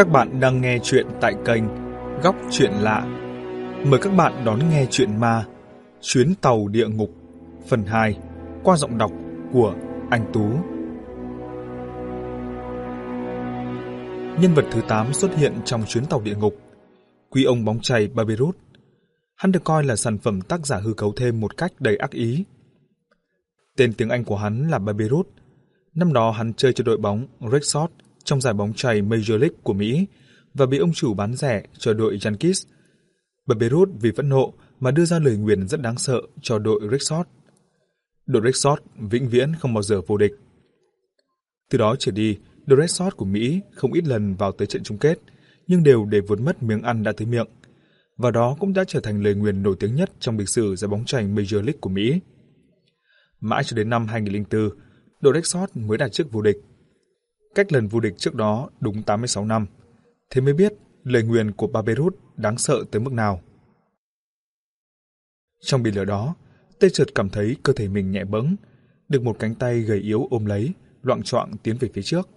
Các bạn đang nghe chuyện tại kênh Góc Chuyện Lạ. Mời các bạn đón nghe chuyện ma, Chuyến tàu địa ngục, phần 2 qua giọng đọc của Anh Tú. Nhân vật thứ 8 xuất hiện trong chuyến tàu địa ngục. Quý ông bóng chày Babirut. Hắn được coi là sản phẩm tác giả hư cấu thêm một cách đầy ác ý. Tên tiếng Anh của hắn là Babirut. Năm đó hắn chơi cho đội bóng Red trong giải bóng chày Major League của Mỹ và bị ông chủ bán rẻ cho đội Yankees. Barberus vì phẫn nộ mà đưa ra lời nguyền rất đáng sợ cho đội Red Sox. Đội Red Sox vĩnh viễn không bao giờ vô địch. Từ đó trở đi, đội Red Sox của Mỹ không ít lần vào tới trận chung kết, nhưng đều để vượt mất miếng ăn đã tới miệng. Và đó cũng đã trở thành lời nguyền nổi tiếng nhất trong lịch sử giải bóng chày Major League của Mỹ. Mãi cho đến năm 2004, đội Red Sox mới đạt chức vô địch cách lần vô địch trước đó đúng 86 năm. Thế mới biết lời nguyền của Barberut đáng sợ tới mức nào. Trong biển lửa đó, Tê Trượt cảm thấy cơ thể mình nhẹ bẫng, được một cánh tay gầy yếu ôm lấy, loạn choạng tiến về phía trước.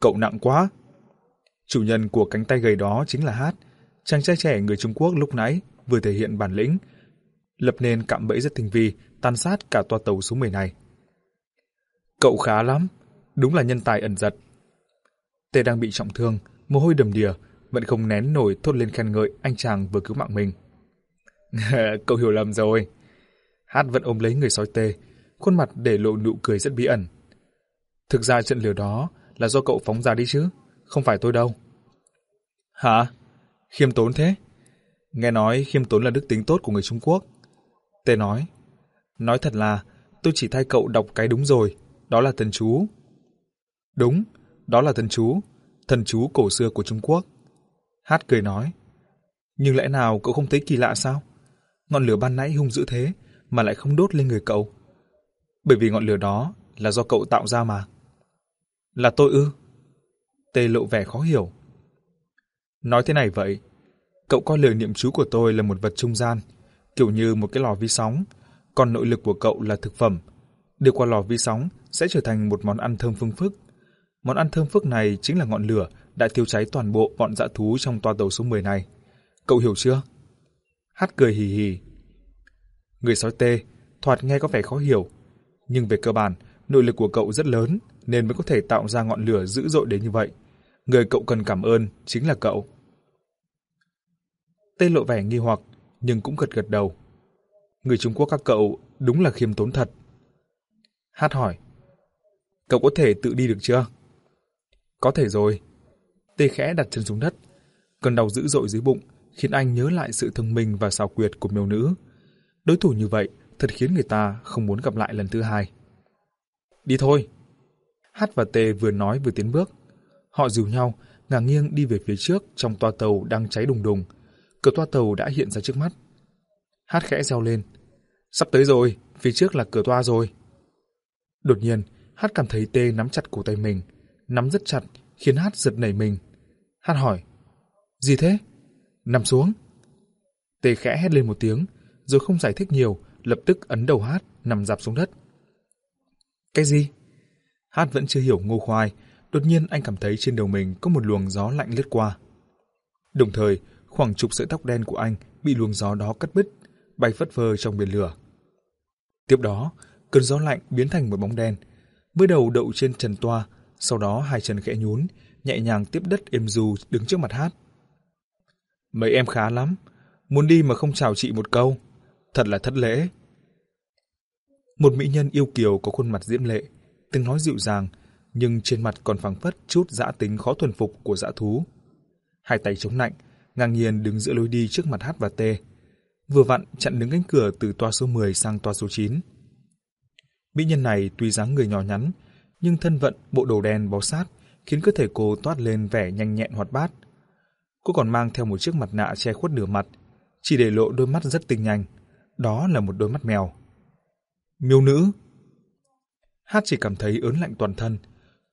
Cậu nặng quá! Chủ nhân của cánh tay gầy đó chính là Hát, chàng trai trẻ người Trung Quốc lúc nãy vừa thể hiện bản lĩnh, lập nên cạm bẫy rất tinh vi, tàn sát cả toa tàu số 10 này. Cậu khá lắm, Đúng là nhân tài ẩn giật. Tê đang bị trọng thương, mồ hôi đầm đìa, vẫn không nén nổi thốt lên khen ngợi anh chàng vừa cứu mạng mình. Cậu hiểu lầm rồi. Hát vẫn ôm lấy người sói tê, khuôn mặt để lộ nụ cười rất bí ẩn. Thực ra trận lửa đó là do cậu phóng ra đi chứ, không phải tôi đâu. Hả? Khiêm tốn thế? Nghe nói khiêm tốn là đức tính tốt của người Trung Quốc. Tê nói, nói thật là tôi chỉ thay cậu đọc cái đúng rồi, đó là thần chú. Đúng, đó là thần chú, thần chú cổ xưa của Trung Quốc. Hát cười nói. Nhưng lẽ nào cậu không thấy kỳ lạ sao? Ngọn lửa ban nãy hung dữ thế mà lại không đốt lên người cậu. Bởi vì ngọn lửa đó là do cậu tạo ra mà. Là tôi ư? Tê lộ vẻ khó hiểu. Nói thế này vậy, cậu coi lời niệm chú của tôi là một vật trung gian, kiểu như một cái lò vi sóng, còn nội lực của cậu là thực phẩm. Đưa qua lò vi sóng sẽ trở thành một món ăn thơm phương phức, Món ăn thơm phức này chính là ngọn lửa đã thiêu cháy toàn bộ bọn dã thú trong toa tàu số 10 này. Cậu hiểu chưa? Hát cười hì hì. Người sói tê, thoạt nghe có vẻ khó hiểu, nhưng về cơ bản, nội lực của cậu rất lớn nên mới có thể tạo ra ngọn lửa dữ dội đến như vậy. Người cậu cần cảm ơn chính là cậu. Tê lộ vẻ nghi hoặc, nhưng cũng gật gật đầu. Người Trung Quốc các cậu đúng là khiêm tốn thật. Hát hỏi, cậu có thể tự đi được chưa? Có thể rồi. Tê khẽ đặt chân xuống đất. Cơn đau dữ dội dưới bụng khiến anh nhớ lại sự thông minh và xảo quyệt của miêu nữ. Đối thủ như vậy thật khiến người ta không muốn gặp lại lần thứ hai. Đi thôi. Hát và Tê vừa nói vừa tiến bước. Họ dìu nhau, ngả nghiêng đi về phía trước trong toa tàu đang cháy đùng đùng. Cửa toa tàu đã hiện ra trước mắt. Hát khẽ reo lên. Sắp tới rồi, phía trước là cửa toa rồi. Đột nhiên, Hát cảm thấy Tê nắm chặt cổ tay mình, nắm rất chặt, khiến Hát giật nảy mình. Hát hỏi, gì thế? Nằm xuống. Tê khẽ hét lên một tiếng, rồi không giải thích nhiều, lập tức ấn đầu Hát, nằm dạp xuống đất. Cái gì? Hát vẫn chưa hiểu ngô khoai, đột nhiên anh cảm thấy trên đầu mình có một luồng gió lạnh lướt qua. Đồng thời, khoảng chục sợi tóc đen của anh bị luồng gió đó cắt bứt, bay phất phơ trong biển lửa. Tiếp đó, cơn gió lạnh biến thành một bóng đen, mới đầu đậu trên trần toa, sau đó hai chân khẽ nhún, nhẹ nhàng tiếp đất êm dù đứng trước mặt hát. Mấy em khá lắm, muốn đi mà không chào chị một câu, thật là thất lễ. Một mỹ nhân yêu kiều có khuôn mặt diễm lệ, từng nói dịu dàng, nhưng trên mặt còn phảng phất chút dã tính khó thuần phục của dã thú. Hai tay chống nạnh, ngang nhiên đứng giữa lối đi trước mặt hát và tê, vừa vặn chặn đứng cánh cửa từ toa số 10 sang toa số 9. Mỹ nhân này tuy dáng người nhỏ nhắn, nhưng thân vận bộ đồ đen bó sát khiến cơ thể cô toát lên vẻ nhanh nhẹn hoạt bát. Cô còn mang theo một chiếc mặt nạ che khuất nửa mặt, chỉ để lộ đôi mắt rất tinh nhanh. Đó là một đôi mắt mèo. Miêu nữ Hát chỉ cảm thấy ớn lạnh toàn thân.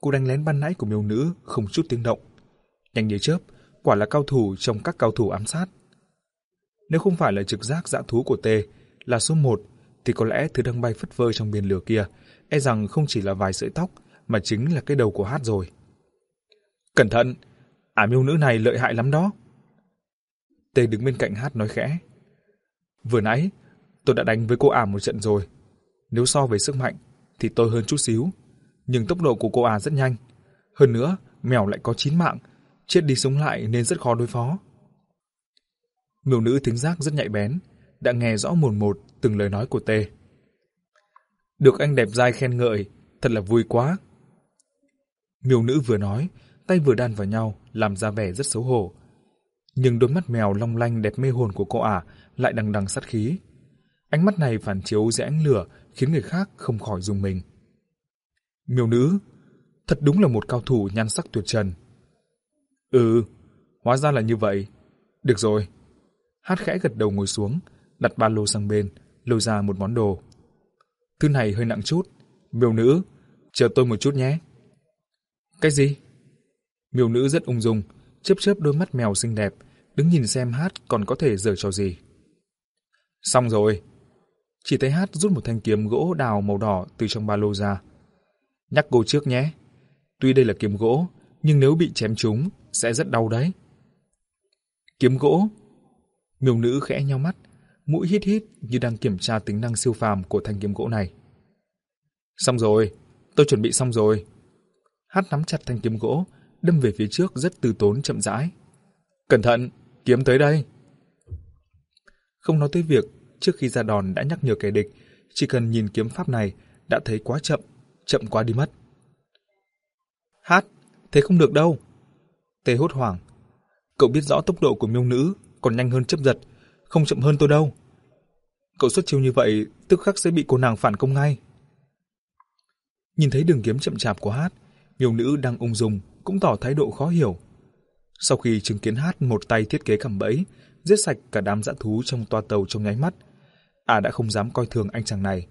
Cô đánh lén ban nãy của miêu nữ không chút tiếng động. Nhanh như chớp, quả là cao thủ trong các cao thủ ám sát. Nếu không phải là trực giác dã thú của T là số một, thì có lẽ thứ đang bay phất phơ trong biển lửa kia e rằng không chỉ là vài sợi tóc, mà chính là cái đầu của Hát rồi. Cẩn thận, ả miêu nữ này lợi hại lắm đó. Tê đứng bên cạnh hát nói khẽ. Vừa nãy, tôi đã đánh với cô ả một trận rồi. Nếu so về sức mạnh, thì tôi hơn chút xíu. Nhưng tốc độ của cô ả rất nhanh. Hơn nữa, mèo lại có chín mạng, chết đi sống lại nên rất khó đối phó. Miêu nữ thính giác rất nhạy bén, đã nghe rõ một một từng lời nói của Tê. Được anh đẹp dai khen ngợi, thật là vui quá. Miêu nữ vừa nói, tay vừa đan vào nhau, làm ra vẻ rất xấu hổ. Nhưng đôi mắt mèo long lanh đẹp mê hồn của cô ả lại đằng đằng sát khí. Ánh mắt này phản chiếu dưới ánh lửa khiến người khác không khỏi dùng mình. Miêu nữ, thật đúng là một cao thủ nhan sắc tuyệt trần. Ừ, hóa ra là như vậy. Được rồi. Hát khẽ gật đầu ngồi xuống, đặt ba lô sang bên, lôi ra một món đồ. Thứ này hơi nặng chút. Miêu nữ, chờ tôi một chút nhé. Cái gì? Miêu nữ rất ung dung, chớp chớp đôi mắt mèo xinh đẹp, đứng nhìn xem hát còn có thể giở trò gì. Xong rồi. Chỉ thấy hát rút một thanh kiếm gỗ đào màu đỏ từ trong ba lô ra. Nhắc cô trước nhé. Tuy đây là kiếm gỗ, nhưng nếu bị chém trúng, sẽ rất đau đấy. Kiếm gỗ. Miêu nữ khẽ nhau mắt, mũi hít hít như đang kiểm tra tính năng siêu phàm của thanh kiếm gỗ này. Xong rồi, tôi chuẩn bị xong rồi. Hát nắm chặt thanh kiếm gỗ, đâm về phía trước rất từ tốn chậm rãi. Cẩn thận, kiếm tới đây. Không nói tới việc trước khi ra đòn đã nhắc nhở kẻ địch, chỉ cần nhìn kiếm pháp này đã thấy quá chậm, chậm quá đi mất. Hát, thế không được đâu. Tê hốt hoảng. Cậu biết rõ tốc độ của miêu nữ còn nhanh hơn chấp giật, không chậm hơn tôi đâu. Cậu xuất chiêu như vậy, tức khắc sẽ bị cô nàng phản công ngay. Nhìn thấy đường kiếm chậm chạp của Hát, nhiều nữ đang ung dung cũng tỏ thái độ khó hiểu. Sau khi chứng kiến Hát một tay thiết kế cầm bẫy, giết sạch cả đám dã thú trong toa tàu trong nháy mắt, à đã không dám coi thường anh chàng này.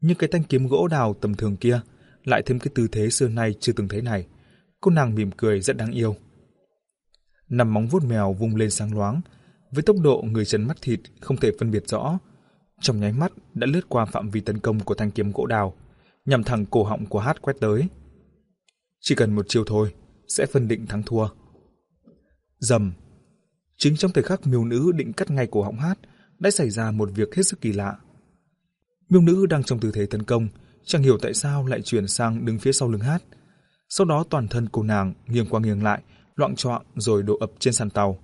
Nhưng cái thanh kiếm gỗ đào tầm thường kia, lại thêm cái tư thế xưa nay chưa từng thấy này, cô nàng mỉm cười rất đáng yêu. Nằm móng vuốt mèo vung lên sáng loáng, với tốc độ người chân mắt thịt không thể phân biệt rõ, trong nháy mắt đã lướt qua phạm vi tấn công của thanh kiếm gỗ đào, nhằm thẳng cổ họng của Hát quét tới. Chỉ cần một chiêu thôi, sẽ phân định thắng thua. Dầm. Chính trong thời khắc miêu nữ định cắt ngay cổ họng Hát, đã xảy ra một việc hết sức kỳ lạ. Miêu nữ đang trong tư thế tấn công, chẳng hiểu tại sao lại chuyển sang đứng phía sau lưng Hát. Sau đó toàn thân cô nàng nghiêng qua nghiêng lại, loạn choạng rồi đổ ập trên sàn tàu.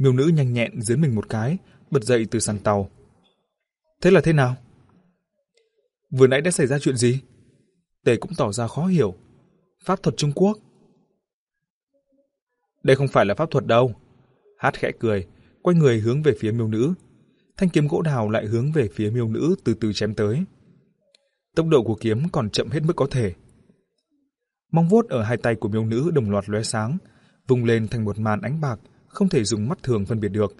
Miêu nữ nhanh nhẹn dưới mình một cái, bật dậy từ sàn tàu. Thế là thế nào? Vừa nãy đã xảy ra chuyện gì? Tề cũng tỏ ra khó hiểu. Pháp thuật Trung Quốc. Đây không phải là pháp thuật đâu. Hát khẽ cười, quay người hướng về phía miêu nữ. Thanh kiếm gỗ đào lại hướng về phía miêu nữ từ từ chém tới. Tốc độ của kiếm còn chậm hết mức có thể. Mong vuốt ở hai tay của miêu nữ đồng loạt lóe sáng, vùng lên thành một màn ánh bạc, không thể dùng mắt thường phân biệt được.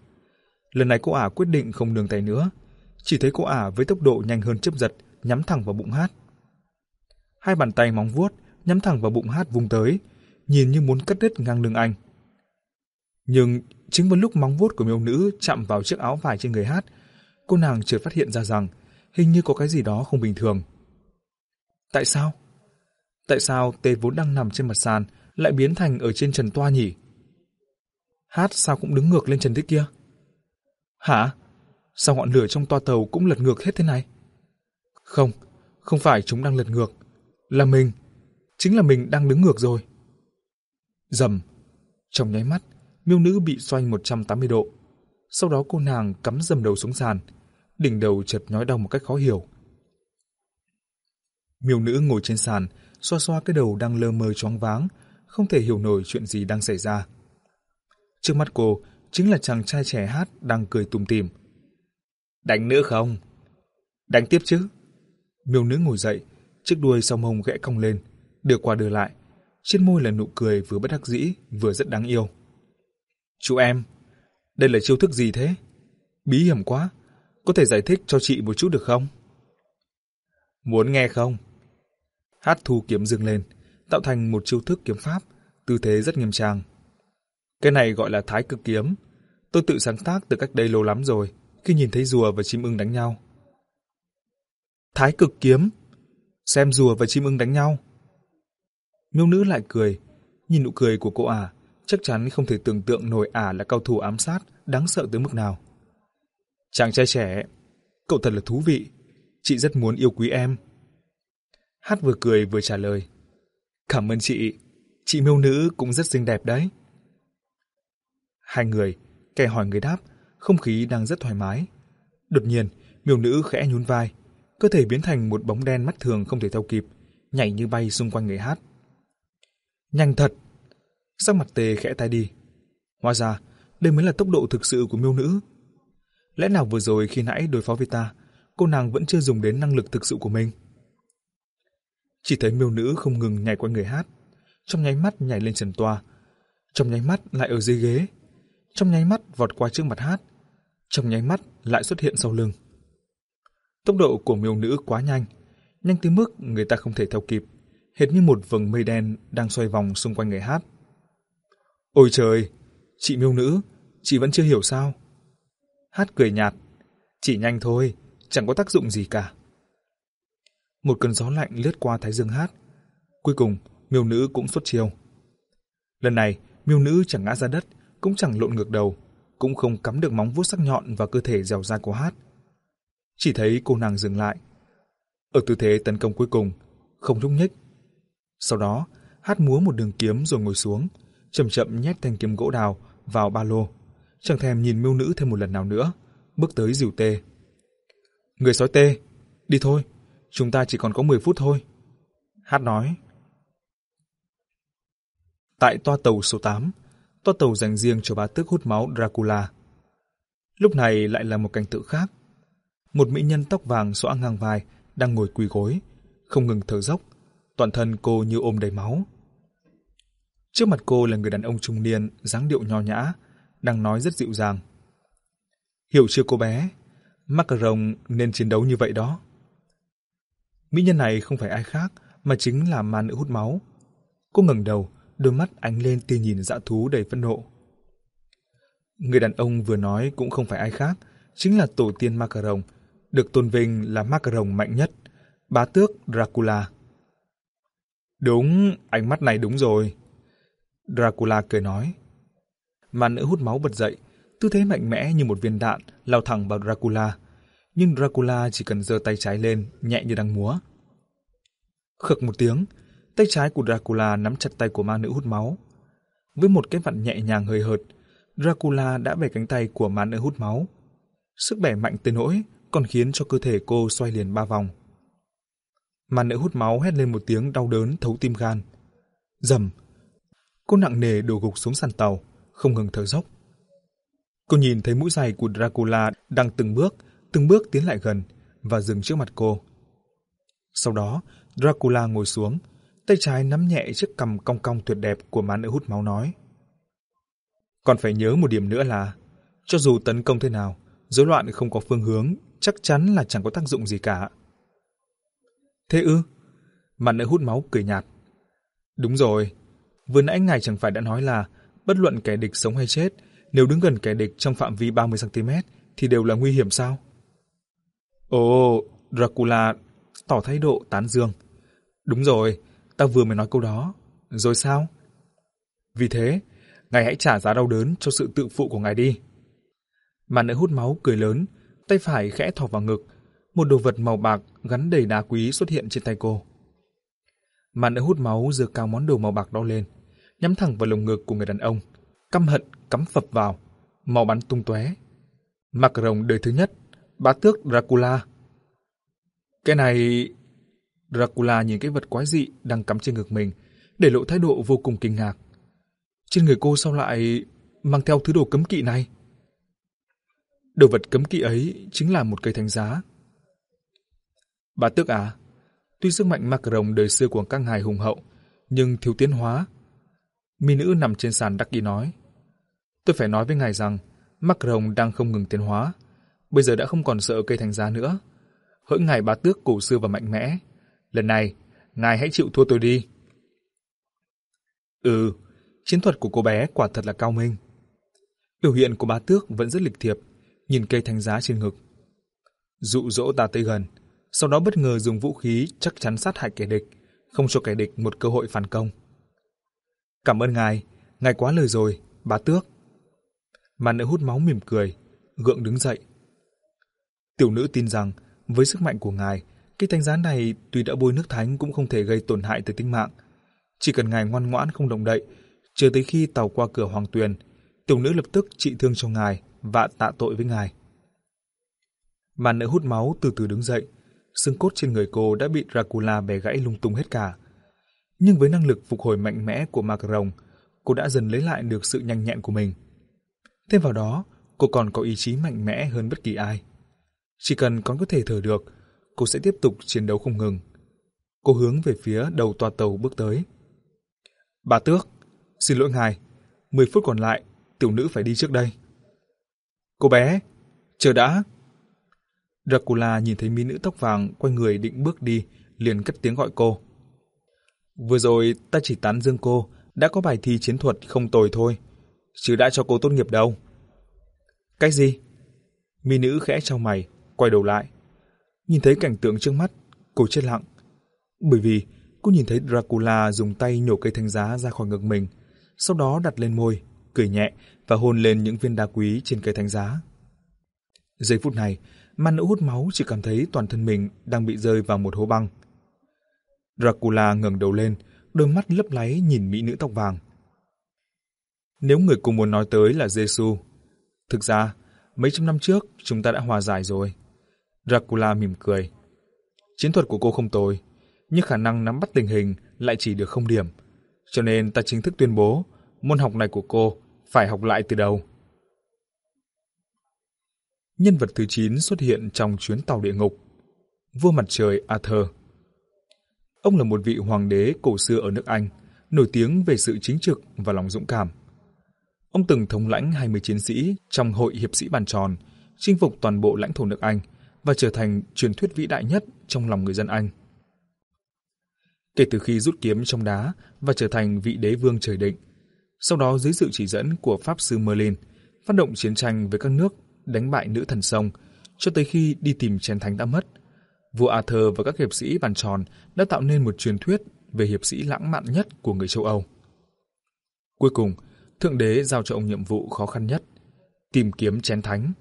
Lần này cô ả quyết định không nương tay nữa, chỉ thấy cô ả với tốc độ nhanh hơn chớp giật, nhắm thẳng vào bụng hát. Hai bàn tay móng vuốt nhắm thẳng vào bụng hát vùng tới, nhìn như muốn cắt đứt ngang lưng anh. Nhưng chính vào lúc móng vuốt của miêu nữ chạm vào chiếc áo vải trên người hát, cô nàng chợt phát hiện ra rằng hình như có cái gì đó không bình thường. Tại sao? Tại sao tê vốn đang nằm trên mặt sàn lại biến thành ở trên trần toa nhỉ? Hát sao cũng đứng ngược lên trần thế kia? Hả? Sao ngọn lửa trong toa tàu cũng lật ngược hết thế này? Không, không phải chúng đang lật ngược. Là mình. Chính là mình đang đứng ngược rồi. Dầm. Trong nháy mắt, miêu nữ bị xoay 180 độ. Sau đó cô nàng cắm dầm đầu xuống sàn. Đỉnh đầu chợt nhói đau một cách khó hiểu. Miêu nữ ngồi trên sàn, xoa xoa cái đầu đang lơ mơ choáng váng, không thể hiểu nổi chuyện gì đang xảy ra. Trước mắt cô chính là chàng trai trẻ hát đang cười tùm tìm. Đánh nữa không? Đánh tiếp chứ? Miêu nữ ngồi dậy, chiếc đuôi sau mông gãy cong lên, đưa qua đưa lại. Trên môi là nụ cười vừa bất đắc dĩ, vừa rất đáng yêu. Chú em, đây là chiêu thức gì thế? Bí hiểm quá, có thể giải thích cho chị một chút được không? Muốn nghe không? Hát thu kiếm dừng lên, tạo thành một chiêu thức kiếm pháp, tư thế rất nghiêm trang. Cái này gọi là thái cực kiếm. Tôi tự sáng tác từ cách đây lâu lắm rồi, khi nhìn thấy rùa và chim ưng đánh nhau. Thái cực kiếm? Xem rùa và chim ưng đánh nhau. Miêu nữ lại cười, Nhìn nụ cười của cô ả, chắc chắn không thể tưởng tượng nổi ả là cao thủ ám sát đáng sợ tới mức nào. Chàng trai trẻ, cậu thật là thú vị. Chị rất muốn yêu quý em. Hát vừa cười vừa trả lời. Cảm ơn chị, chị miêu nữ cũng rất xinh đẹp đấy. Hai người, kẻ hỏi người đáp, không khí đang rất thoải mái. Đột nhiên, miêu nữ khẽ nhún vai, cơ thể biến thành một bóng đen mắt thường không thể theo kịp, nhảy như bay xung quanh người hát. Nhanh thật! Sắc mặt tề khẽ tay đi. Hóa ra, đây mới là tốc độ thực sự của miêu nữ. Lẽ nào vừa rồi khi nãy đối phó với ta, cô nàng vẫn chưa dùng đến năng lực thực sự của mình? Chỉ thấy miêu nữ không ngừng nhảy qua người hát, trong nháy mắt nhảy lên trần toa, trong nháy mắt lại ở dưới ghế, trong nháy mắt vọt qua trước mặt hát, trong nháy mắt lại xuất hiện sau lưng. Tốc độ của miêu nữ quá nhanh, nhanh tới mức người ta không thể theo kịp, hệt như một vầng mây đen đang xoay vòng xung quanh người hát. Ôi trời, chị miêu nữ, chị vẫn chưa hiểu sao? Hát cười nhạt, chỉ nhanh thôi, chẳng có tác dụng gì cả. Một cơn gió lạnh lướt qua thái dương hát. Cuối cùng, miêu nữ cũng xuất chiêu. Lần này, miêu nữ chẳng ngã ra đất, cũng chẳng lộn ngược đầu, cũng không cắm được móng vuốt sắc nhọn vào cơ thể dẻo dai của hát. Chỉ thấy cô nàng dừng lại. Ở tư thế tấn công cuối cùng, không nhúc nhích. Sau đó, hát múa một đường kiếm rồi ngồi xuống, chậm chậm nhét thanh kiếm gỗ đào vào ba lô, chẳng thèm nhìn miêu nữ thêm một lần nào nữa, bước tới dìu tê. Người sói tê, đi thôi, chúng ta chỉ còn có 10 phút thôi. Hát nói. Tại toa tàu số 8, toa tàu dành riêng cho bá tước hút máu Dracula. Lúc này lại là một cảnh tượng khác. Một mỹ nhân tóc vàng xõa ngang vai đang ngồi quỳ gối, không ngừng thở dốc, toàn thân cô như ôm đầy máu. Trước mặt cô là người đàn ông trung niên, dáng điệu nho nhã, đang nói rất dịu dàng. Hiểu chưa cô bé, Macaron nên chiến đấu như vậy đó. Mỹ nhân này không phải ai khác, mà chính là ma nữ hút máu. Cô ngẩng đầu, đôi mắt ánh lên tia nhìn dã thú đầy phẫn nộ. Người đàn ông vừa nói cũng không phải ai khác, chính là tổ tiên Macaron, được tôn vinh là Macaron mạnh nhất, bá tước Dracula. Đúng, ánh mắt này đúng rồi. Dracula cười nói. Mà nữ hút máu bật dậy, tư thế mạnh mẽ như một viên đạn lao thẳng vào Dracula. Nhưng Dracula chỉ cần giơ tay trái lên, nhẹ như đang múa. Khực một tiếng, tay trái của Dracula nắm chặt tay của ma nữ hút máu. Với một cái vặn nhẹ nhàng hơi hợt, Dracula đã bẻ cánh tay của ma nữ hút máu. Sức bẻ mạnh tới nỗi còn khiến cho cơ thể cô xoay liền ba vòng. Ma nữ hút máu hét lên một tiếng đau đớn thấu tim gan. Dầm, Cô nặng nề đổ gục xuống sàn tàu, không ngừng thở dốc. Cô nhìn thấy mũi giày của Dracula đang từng bước, từng bước tiến lại gần và dừng trước mặt cô. Sau đó, Dracula ngồi xuống, tay trái nắm nhẹ chiếc cằm cong cong tuyệt đẹp của má nữ hút máu nói. Còn phải nhớ một điểm nữa là, cho dù tấn công thế nào, rối loạn không có phương hướng, chắc chắn là chẳng có tác dụng gì cả. Thế ư? Mặt nữ hút máu cười nhạt. Đúng rồi, Vừa nãy ngài chẳng phải đã nói là bất luận kẻ địch sống hay chết, nếu đứng gần kẻ địch trong phạm vi 30cm thì đều là nguy hiểm sao? Ồ, Dracula tỏ thái độ tán dương. Đúng rồi, ta vừa mới nói câu đó. Rồi sao? Vì thế, ngài hãy trả giá đau đớn cho sự tự phụ của ngài đi. Mà nữ hút máu cười lớn, tay phải khẽ thọc vào ngực, một đồ vật màu bạc gắn đầy đá quý xuất hiện trên tay cô. Mà nữ hút máu giơ cao món đồ màu bạc đó lên nhắm thẳng vào lồng ngực của người đàn ông, căm hận cắm phập vào, màu bắn tung tóe. Macron đời thứ nhất, bá tước Dracula. Cái này... Dracula nhìn cái vật quái dị đang cắm trên ngực mình, để lộ thái độ vô cùng kinh ngạc. Trên người cô sao lại mang theo thứ đồ cấm kỵ này? Đồ vật cấm kỵ ấy chính là một cây thánh giá. Bà tước à, tuy sức mạnh Macron đời xưa của các ngài hùng hậu, nhưng thiếu tiến hóa, Mi nữ nằm trên sàn đắc ý nói. Tôi phải nói với ngài rằng, Macron đang không ngừng tiến hóa. Bây giờ đã không còn sợ cây thánh giá nữa. Hỡi ngài bá tước cổ xưa và mạnh mẽ. Lần này, ngài hãy chịu thua tôi đi. Ừ, chiến thuật của cô bé quả thật là cao minh. Biểu hiện của bá tước vẫn rất lịch thiệp, nhìn cây thanh giá trên ngực. Dụ dỗ ta tới gần, sau đó bất ngờ dùng vũ khí chắc chắn sát hại kẻ địch, không cho kẻ địch một cơ hội phản công. Cảm ơn ngài, ngài quá lời rồi, bá tước. Mà nữ hút máu mỉm cười, gượng đứng dậy. Tiểu nữ tin rằng, với sức mạnh của ngài, cái thánh giá này tuy đã bôi nước thánh cũng không thể gây tổn hại tới tính mạng. Chỉ cần ngài ngoan ngoãn không động đậy, chờ tới khi tàu qua cửa hoàng tuyền, tiểu nữ lập tức trị thương cho ngài và tạ tội với ngài. Bà nữ hút máu từ từ đứng dậy, xương cốt trên người cô đã bị Dracula bẻ gãy lung tung hết cả. Nhưng với năng lực phục hồi mạnh mẽ của Macron, cô đã dần lấy lại được sự nhanh nhẹn của mình. Thêm vào đó, cô còn có ý chí mạnh mẽ hơn bất kỳ ai. Chỉ cần còn có thể thở được, cô sẽ tiếp tục chiến đấu không ngừng. Cô hướng về phía đầu toa tàu bước tới. Bà Tước, xin lỗi ngài, 10 phút còn lại, tiểu nữ phải đi trước đây. Cô bé, chờ đã. Dracula nhìn thấy mỹ nữ tóc vàng quay người định bước đi, liền cất tiếng gọi cô. Vừa rồi ta chỉ tán dương cô, đã có bài thi chiến thuật không tồi thôi, chứ đã cho cô tốt nghiệp đâu. Cái gì? Mỹ nữ khẽ trong mày, quay đầu lại. Nhìn thấy cảnh tượng trước mắt, cô chết lặng. Bởi vì cô nhìn thấy Dracula dùng tay nhổ cây thanh giá ra khỏi ngực mình, sau đó đặt lên môi, cười nhẹ và hôn lên những viên đá quý trên cây thánh giá. Giây phút này, ma nữ hút máu chỉ cảm thấy toàn thân mình đang bị rơi vào một hố băng. Dracula ngẩng đầu lên, đôi mắt lấp láy nhìn mỹ nữ tóc vàng. Nếu người cùng muốn nói tới là Giêsu, thực ra mấy trăm năm trước chúng ta đã hòa giải rồi. Dracula mỉm cười. Chiến thuật của cô không tồi, nhưng khả năng nắm bắt tình hình lại chỉ được không điểm. Cho nên ta chính thức tuyên bố môn học này của cô phải học lại từ đầu. Nhân vật thứ 9 xuất hiện trong chuyến tàu địa ngục. Vua mặt trời Arthur. Ông là một vị hoàng đế cổ xưa ở nước Anh, nổi tiếng về sự chính trực và lòng dũng cảm. Ông từng thống lãnh 20 chiến sĩ trong hội hiệp sĩ bàn tròn, chinh phục toàn bộ lãnh thổ nước Anh và trở thành truyền thuyết vĩ đại nhất trong lòng người dân Anh. Kể từ khi rút kiếm trong đá và trở thành vị đế vương trời định, sau đó dưới sự chỉ dẫn của Pháp sư Merlin, phát động chiến tranh với các nước đánh bại nữ thần sông, cho tới khi đi tìm chén thánh đã mất. Vua Arthur và các hiệp sĩ bàn tròn đã tạo nên một truyền thuyết về hiệp sĩ lãng mạn nhất của người châu Âu. Cuối cùng, Thượng Đế giao cho ông nhiệm vụ khó khăn nhất, tìm kiếm chén thánh.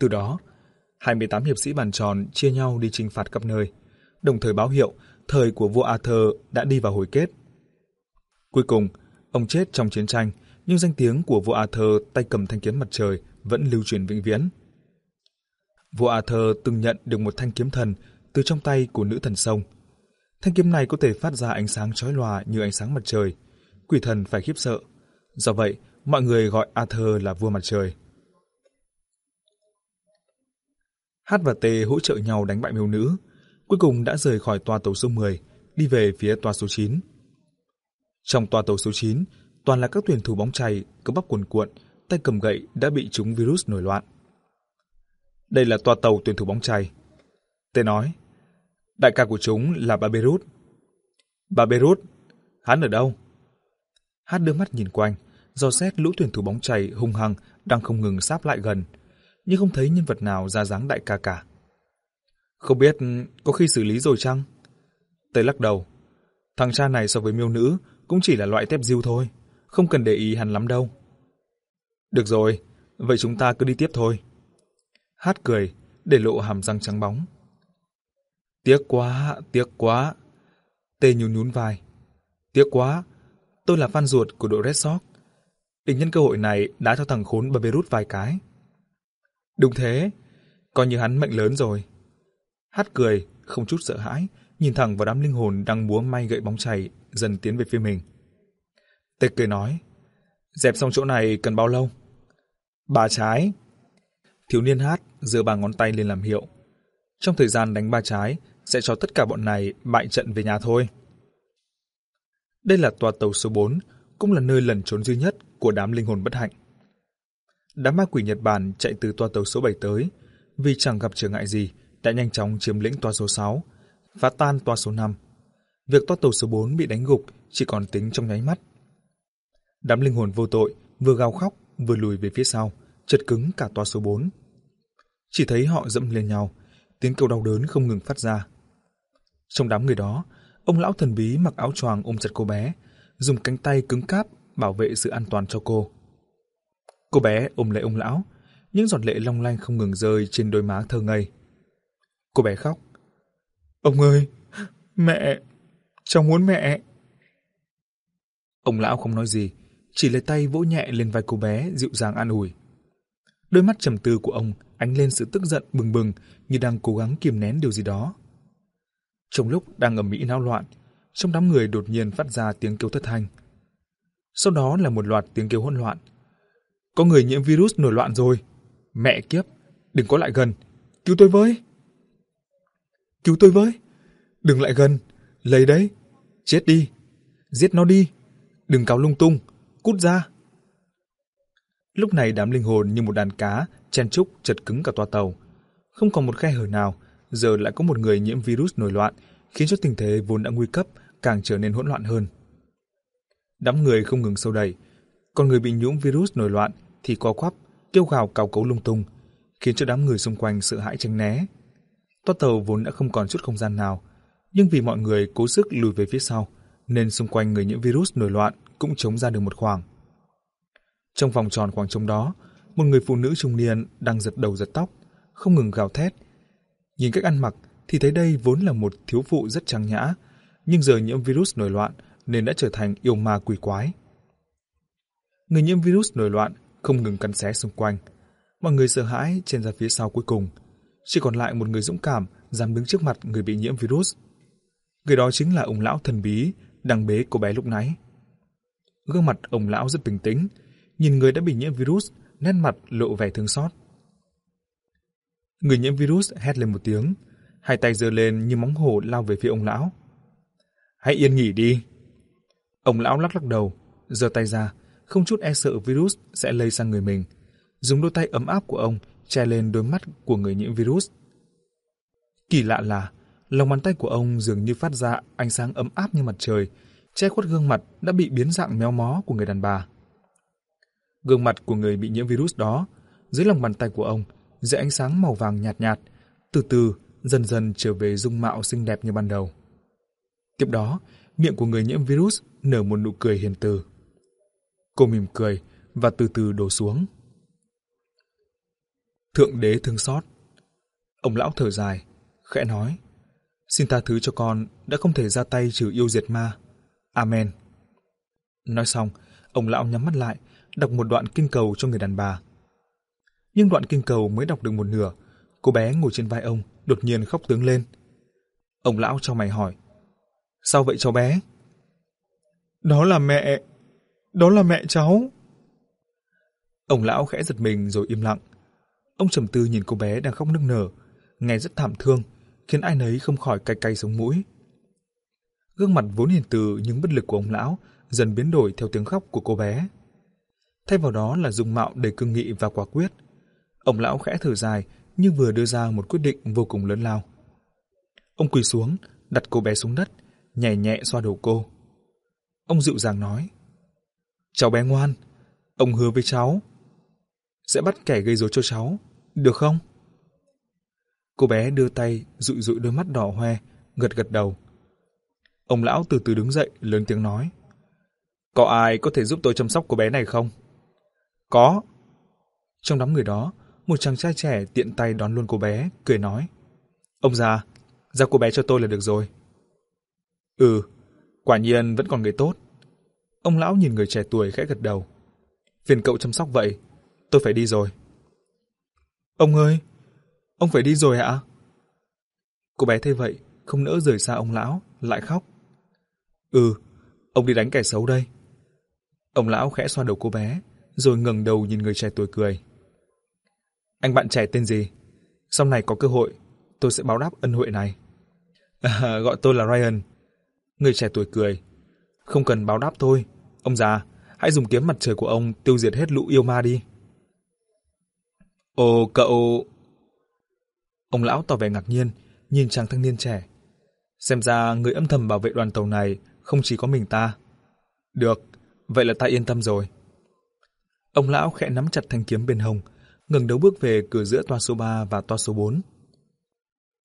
Từ đó, 28 hiệp sĩ bàn tròn chia nhau đi chinh phạt khắp nơi, đồng thời báo hiệu thời của vua Arthur đã đi vào hồi kết. Cuối cùng, ông chết trong chiến tranh, nhưng danh tiếng của vua Arthur tay cầm thanh kiếm mặt trời vẫn lưu truyền vĩnh viễn. Vua Arthur từng nhận được một thanh kiếm thần từ trong tay của nữ thần sông. Thanh kiếm này có thể phát ra ánh sáng chói lòa như ánh sáng mặt trời. Quỷ thần phải khiếp sợ. Do vậy, mọi người gọi Arthur là vua mặt trời. H và T hỗ trợ nhau đánh bại miêu nữ, cuối cùng đã rời khỏi toa tàu số 10, đi về phía toa số 9. Trong toa tàu số 9, toàn là các tuyển thủ bóng chày, cơ bắp cuồn cuộn, tay cầm gậy đã bị trúng virus nổi loạn. Đây là toa tàu tuyển thủ bóng chày. Tê nói, đại ca của chúng là Baberut. Baberut? Hắn ở đâu? Hát đưa mắt nhìn quanh, do xét lũ tuyển thủ bóng chày hung hăng đang không ngừng sáp lại gần, nhưng không thấy nhân vật nào ra dáng đại ca cả. Không biết có khi xử lý rồi chăng? Tê lắc đầu. Thằng cha này so với miêu nữ cũng chỉ là loại tép diêu thôi, không cần để ý hắn lắm đâu. Được rồi, vậy chúng ta cứ đi tiếp thôi. Hát cười, để lộ hàm răng trắng bóng. Tiếc quá, tiếc quá. Tê nhún nhún vai. Tiếc quá, tôi là fan ruột của đội Red Sox. Định nhân cơ hội này đã cho thằng khốn Barberut vài cái. Đúng thế, coi như hắn mệnh lớn rồi. Hát cười, không chút sợ hãi, nhìn thẳng vào đám linh hồn đang múa may gậy bóng chày dần tiến về phía mình. Tê cười nói, dẹp xong chỗ này cần bao lâu? Ba trái. Thiếu niên hát giơ ba ngón tay lên làm hiệu. Trong thời gian đánh ba trái, sẽ cho tất cả bọn này bại trận về nhà thôi. Đây là tòa tàu số 4, cũng là nơi lẩn trốn duy nhất của đám linh hồn bất hạnh. Đám ma quỷ Nhật Bản chạy từ toa tàu số 7 tới, vì chẳng gặp trở ngại gì, đã nhanh chóng chiếm lĩnh toa số 6, phá tan toa số 5. Việc toa tàu số 4 bị đánh gục chỉ còn tính trong nháy mắt. Đám linh hồn vô tội vừa gào khóc vừa lùi về phía sau, chật cứng cả toa số 4. Chỉ thấy họ dẫm lên nhau, tiếng kêu đau đớn không ngừng phát ra. Trong đám người đó, ông lão thần bí mặc áo choàng ôm chặt cô bé, dùng cánh tay cứng cáp bảo vệ sự an toàn cho cô. Cô bé ôm lấy ông lão, những giọt lệ long lanh không ngừng rơi trên đôi má thơ ngây. Cô bé khóc. Ông ơi, mẹ, cháu muốn mẹ. Ông lão không nói gì, chỉ lấy tay vỗ nhẹ lên vai cô bé dịu dàng an ủi. Đôi mắt trầm tư của ông ánh lên sự tức giận bừng bừng như đang cố gắng kiềm nén điều gì đó. Trong lúc đang ầm ĩ náo loạn, trong đám người đột nhiên phát ra tiếng kêu thất thanh. Sau đó là một loạt tiếng kêu hỗn loạn. Có người nhiễm virus nổi loạn rồi. Mẹ kiếp, đừng có lại gần. Cứu tôi với. Cứu tôi với. Đừng lại gần. Lấy đấy. Chết đi. Giết nó đi. Đừng cáo lung tung. Cút ra. Lúc này đám linh hồn như một đàn cá chen trúc chật cứng cả toa tàu. Không còn một khe hở nào, giờ lại có một người nhiễm virus nổi loạn, khiến cho tình thế vốn đã nguy cấp càng trở nên hỗn loạn hơn. Đám người không ngừng sâu đẩy, còn người bị nhiễm virus nổi loạn thì co quắp, kêu gào cào cấu lung tung, khiến cho đám người xung quanh sợ hãi tránh né. Toa tàu vốn đã không còn chút không gian nào, nhưng vì mọi người cố sức lùi về phía sau, nên xung quanh người nhiễm virus nổi loạn cũng chống ra được một khoảng. Trong vòng tròn khoảng trống đó, một người phụ nữ trung niên đang giật đầu giật tóc, không ngừng gào thét. Nhìn cách ăn mặc thì thấy đây vốn là một thiếu phụ rất trang nhã, nhưng giờ nhiễm virus nổi loạn nên đã trở thành yêu ma quỷ quái. Người nhiễm virus nổi loạn không ngừng cắn xé xung quanh. Mọi người sợ hãi trên ra phía sau cuối cùng. Chỉ còn lại một người dũng cảm dám đứng trước mặt người bị nhiễm virus. Người đó chính là ông lão thần bí đang bế cô bé lúc nãy. Gương mặt ông lão rất bình tĩnh, nhìn người đã bị nhiễm virus, nét mặt lộ vẻ thương xót. Người nhiễm virus hét lên một tiếng, hai tay giơ lên như móng hổ lao về phía ông lão. Hãy yên nghỉ đi. Ông lão lắc lắc đầu, giơ tay ra, không chút e sợ virus sẽ lây sang người mình. Dùng đôi tay ấm áp của ông che lên đôi mắt của người nhiễm virus. Kỳ lạ là, lòng bàn tay của ông dường như phát ra ánh sáng ấm áp như mặt trời, che khuất gương mặt đã bị biến dạng méo mó của người đàn bà. Gương mặt của người bị nhiễm virus đó, dưới lòng bàn tay của ông, dưới ánh sáng màu vàng nhạt nhạt, từ từ dần dần trở về dung mạo xinh đẹp như ban đầu. Tiếp đó, miệng của người nhiễm virus nở một nụ cười hiền từ. Cô mỉm cười và từ từ đổ xuống. Thượng đế thương xót. Ông lão thở dài, khẽ nói. Xin tha thứ cho con đã không thể ra tay trừ yêu diệt ma. Amen. Nói xong, ông lão nhắm mắt lại, đọc một đoạn kinh cầu cho người đàn bà. Nhưng đoạn kinh cầu mới đọc được một nửa, cô bé ngồi trên vai ông đột nhiên khóc tướng lên. Ông lão cho mày hỏi, sao vậy cháu bé? Đó là mẹ, đó là mẹ cháu. Ông lão khẽ giật mình rồi im lặng. Ông trầm tư nhìn cô bé đang khóc nức nở, nghe rất thảm thương, khiến ai nấy không khỏi cay cay sống mũi. Gương mặt vốn hiền từ nhưng bất lực của ông lão dần biến đổi theo tiếng khóc của cô bé. Thay vào đó là dung mạo đầy cương nghị và quả quyết. Ông lão khẽ thở dài như vừa đưa ra một quyết định vô cùng lớn lao. Ông quỳ xuống, đặt cô bé xuống đất, nhẹ nhẹ xoa đầu cô. Ông dịu dàng nói, Cháu bé ngoan, ông hứa với cháu, sẽ bắt kẻ gây rối cho cháu, được không? Cô bé đưa tay, dụi dụi đôi mắt đỏ hoe, gật gật đầu. Ông lão từ từ đứng dậy, lớn tiếng nói, Có ai có thể giúp tôi chăm sóc cô bé này không? Có. Trong đám người đó, một chàng trai trẻ tiện tay đón luôn cô bé, cười nói. Ông già, giao cô bé cho tôi là được rồi. Ừ, quả nhiên vẫn còn người tốt. Ông lão nhìn người trẻ tuổi khẽ gật đầu. Phiền cậu chăm sóc vậy, tôi phải đi rồi. Ông ơi, ông phải đi rồi hả? Cô bé thấy vậy, không nỡ rời xa ông lão, lại khóc. Ừ, ông đi đánh kẻ xấu đây. Ông lão khẽ xoa đầu cô bé, rồi ngẩng đầu nhìn người trẻ tuổi cười. Anh bạn trẻ tên gì? Sau này có cơ hội, tôi sẽ báo đáp ân huệ này. À, gọi tôi là Ryan. Người trẻ tuổi cười. Không cần báo đáp tôi. Ông già, hãy dùng kiếm mặt trời của ông tiêu diệt hết lũ yêu ma đi. Ồ, cậu... Ông lão tỏ vẻ ngạc nhiên, nhìn chàng thanh niên trẻ. Xem ra người âm thầm bảo vệ đoàn tàu này không chỉ có mình ta. Được, vậy là ta yên tâm rồi. Ông lão khẽ nắm chặt thanh kiếm bên hông, ngừng đấu bước về cửa giữa toa số 3 và toa số 4.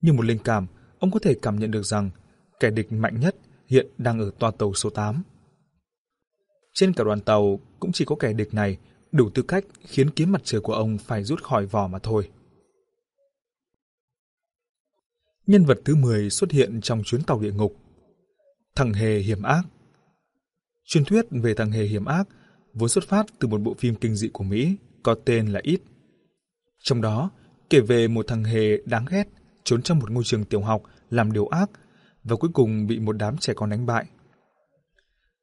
Như một linh cảm, ông có thể cảm nhận được rằng kẻ địch mạnh nhất hiện đang ở toa tàu số 8. Trên cả đoàn tàu cũng chỉ có kẻ địch này đủ tư cách khiến kiếm mặt trời của ông phải rút khỏi vỏ mà thôi. Nhân vật thứ 10 xuất hiện trong chuyến tàu địa ngục. Thằng Hề hiểm ác Truyền thuyết về thằng Hề hiểm ác vốn xuất phát từ một bộ phim kinh dị của Mỹ có tên là It. Trong đó, kể về một thằng Hề đáng ghét trốn trong một ngôi trường tiểu học làm điều ác và cuối cùng bị một đám trẻ con đánh bại.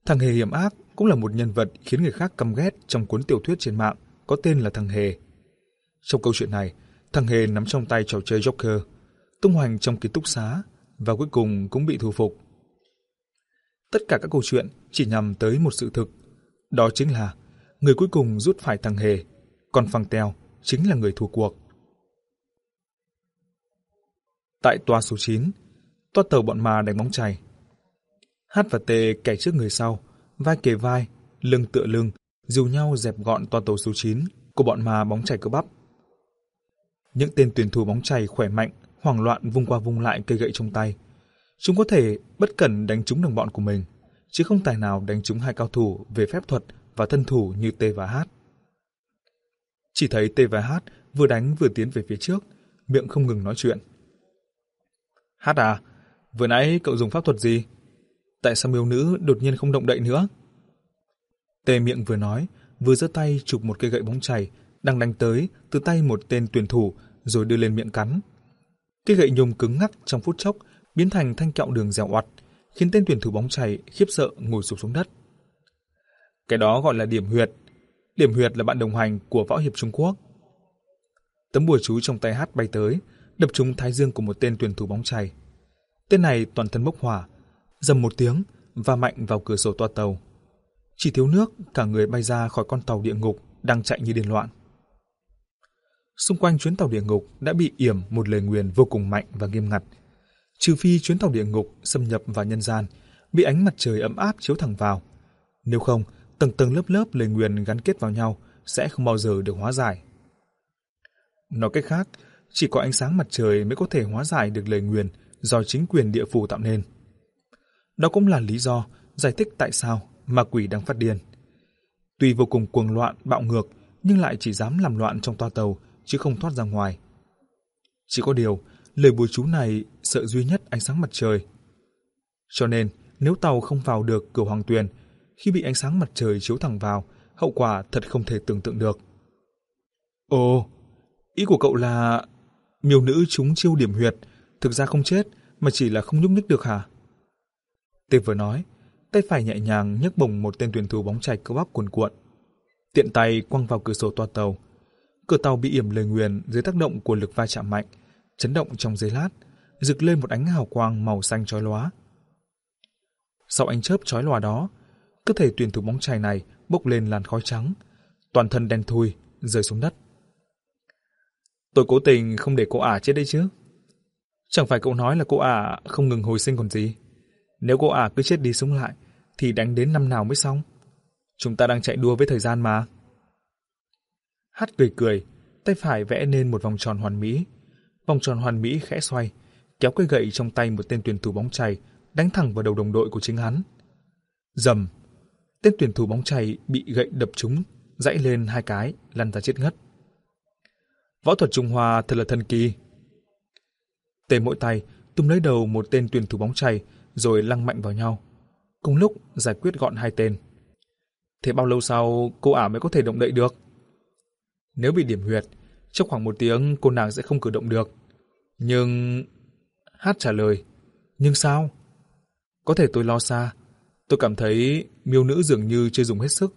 Thằng Hề hiểm ác cũng là một nhân vật khiến người khác căm ghét trong cuốn tiểu thuyết trên mạng có tên là thằng Hề. Trong câu chuyện này, thằng Hề nắm trong tay trò chơi Joker, tung hoành trong ký túc xá và cuối cùng cũng bị thu phục. Tất cả các câu chuyện chỉ nhằm tới một sự thực, đó chính là người cuối cùng rút phải thằng Hề, còn Phăng Teo chính là người thua cuộc. Tại toa số 9, toa tàu bọn ma đánh bóng chày. H và T kẻ trước người sau, vai kề vai, lưng tựa lưng, dù nhau dẹp gọn toa tàu số 9 của bọn mà bóng chảy cơ bắp. Những tên tuyển thủ bóng chày khỏe mạnh, hoảng loạn vung qua vung lại cây gậy trong tay. Chúng có thể bất cẩn đánh trúng đồng bọn của mình, chứ không tài nào đánh trúng hai cao thủ về phép thuật và thân thủ như T và H. Chỉ thấy T và H vừa đánh vừa tiến về phía trước, miệng không ngừng nói chuyện. H à, vừa nãy cậu dùng pháp thuật gì? Tại sao miêu nữ đột nhiên không động đậy nữa? Tề miệng vừa nói, vừa giơ tay chụp một cây gậy bóng chày đang đánh tới từ tay một tên tuyển thủ rồi đưa lên miệng cắn. Cây gậy nhôm cứng ngắc trong phút chốc biến thành thanh kẹo đường dẻo oặt, khiến tên tuyển thủ bóng chày khiếp sợ ngồi sụp xuống đất. Cái đó gọi là điểm huyệt. Điểm huyệt là bạn đồng hành của võ hiệp Trung Quốc. Tấm bùa chú trong tay hát bay tới, đập trúng thái dương của một tên tuyển thủ bóng chày. Tên này toàn thân bốc hỏa, dầm một tiếng và mạnh vào cửa sổ toa tàu. Chỉ thiếu nước, cả người bay ra khỏi con tàu địa ngục đang chạy như điên loạn. Xung quanh chuyến tàu địa ngục đã bị yểm một lời nguyền vô cùng mạnh và nghiêm ngặt. Trừ phi chuyến tàu địa ngục xâm nhập vào nhân gian, bị ánh mặt trời ấm áp chiếu thẳng vào. Nếu không, tầng tầng lớp lớp lời nguyền gắn kết vào nhau sẽ không bao giờ được hóa giải. Nói cách khác, chỉ có ánh sáng mặt trời mới có thể hóa giải được lời nguyền do chính quyền địa phủ tạo nên. Đó cũng là lý do giải thích tại sao ma quỷ đang phát điên. Tuy vô cùng cuồng loạn, bạo ngược, nhưng lại chỉ dám làm loạn trong toa tàu, chứ không thoát ra ngoài. Chỉ có điều, lời bùa chú này sợ duy nhất ánh sáng mặt trời. Cho nên, nếu tàu không vào được cửa hoàng tuyền, khi bị ánh sáng mặt trời chiếu thẳng vào, hậu quả thật không thể tưởng tượng được. Ồ, ý của cậu là miêu nữ chúng chiêu điểm huyệt, thực ra không chết, mà chỉ là không nhúc nhích được hả? Tê vừa nói, tay phải nhẹ nhàng nhấc bổng một tên tuyển thủ bóng chày cơ bắp cuồn cuộn. Tiện tay quăng vào cửa sổ toa tàu. Cửa tàu bị yểm lời nguyền dưới tác động của lực va chạm mạnh, chấn động trong giây lát, rực lên một ánh hào quang màu xanh chói lóa. Sau ánh chớp chói lòa đó, cơ thể tuyển thủ bóng chày này bốc lên làn khói trắng, toàn thân đen thui, rơi xuống đất. Tôi cố tình không để cô ả chết đấy chứ. Chẳng phải cậu nói là cô ả không ngừng hồi sinh còn gì. Nếu cô ả cứ chết đi sống lại, thì đánh đến năm nào mới xong? Chúng ta đang chạy đua với thời gian mà. Hát cười cười, tay phải vẽ nên một vòng tròn hoàn mỹ. Vòng tròn hoàn mỹ khẽ xoay, kéo cây gậy trong tay một tên tuyển thủ bóng chày, đánh thẳng vào đầu đồng đội của chính hắn. Dầm, tên tuyển thủ bóng chày bị gậy đập trúng, dãy lên hai cái, lăn ra chết ngất. Võ thuật Trung Hoa thật là thần kỳ. Tề mỗi tay tung lấy đầu một tên tuyển thủ bóng chày rồi lăng mạnh vào nhau. Cùng lúc giải quyết gọn hai tên. Thế bao lâu sau cô ả mới có thể động đậy được? Nếu bị điểm huyệt, trong khoảng một tiếng cô nàng sẽ không cử động được. Nhưng... Hát trả lời. Nhưng sao? Có thể tôi lo xa. Tôi cảm thấy miêu nữ dường như chưa dùng hết sức.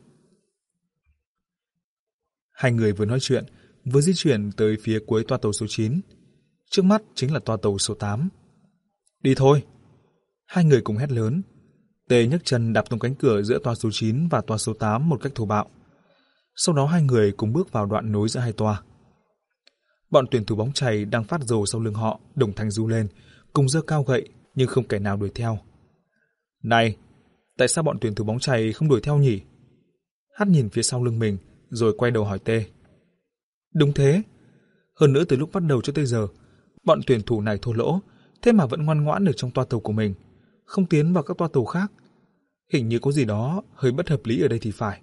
Hai người vừa nói chuyện, vừa di chuyển tới phía cuối toa tàu số 9. Trước mắt chính là toa tàu số 8. Đi thôi! Hai người cùng hét lớn. Tề nhấc chân đạp tung cánh cửa giữa toa số 9 và toa số 8 một cách thô bạo. Sau đó hai người cùng bước vào đoạn nối giữa hai toa. Bọn tuyển thủ bóng chày đang phát dồ sau lưng họ, đồng thanh du lên, cùng dơ cao gậy nhưng không kẻ nào đuổi theo. Này, tại sao bọn tuyển thủ bóng chày không đuổi theo nhỉ? Hát nhìn phía sau lưng mình, rồi quay đầu hỏi Tê. Đúng thế. Hơn nữa từ lúc bắt đầu cho tới giờ, bọn tuyển thủ này thua lỗ, thế mà vẫn ngoan ngoãn ở trong toa tàu của mình, không tiến vào các toa tàu khác. Hình như có gì đó hơi bất hợp lý ở đây thì phải.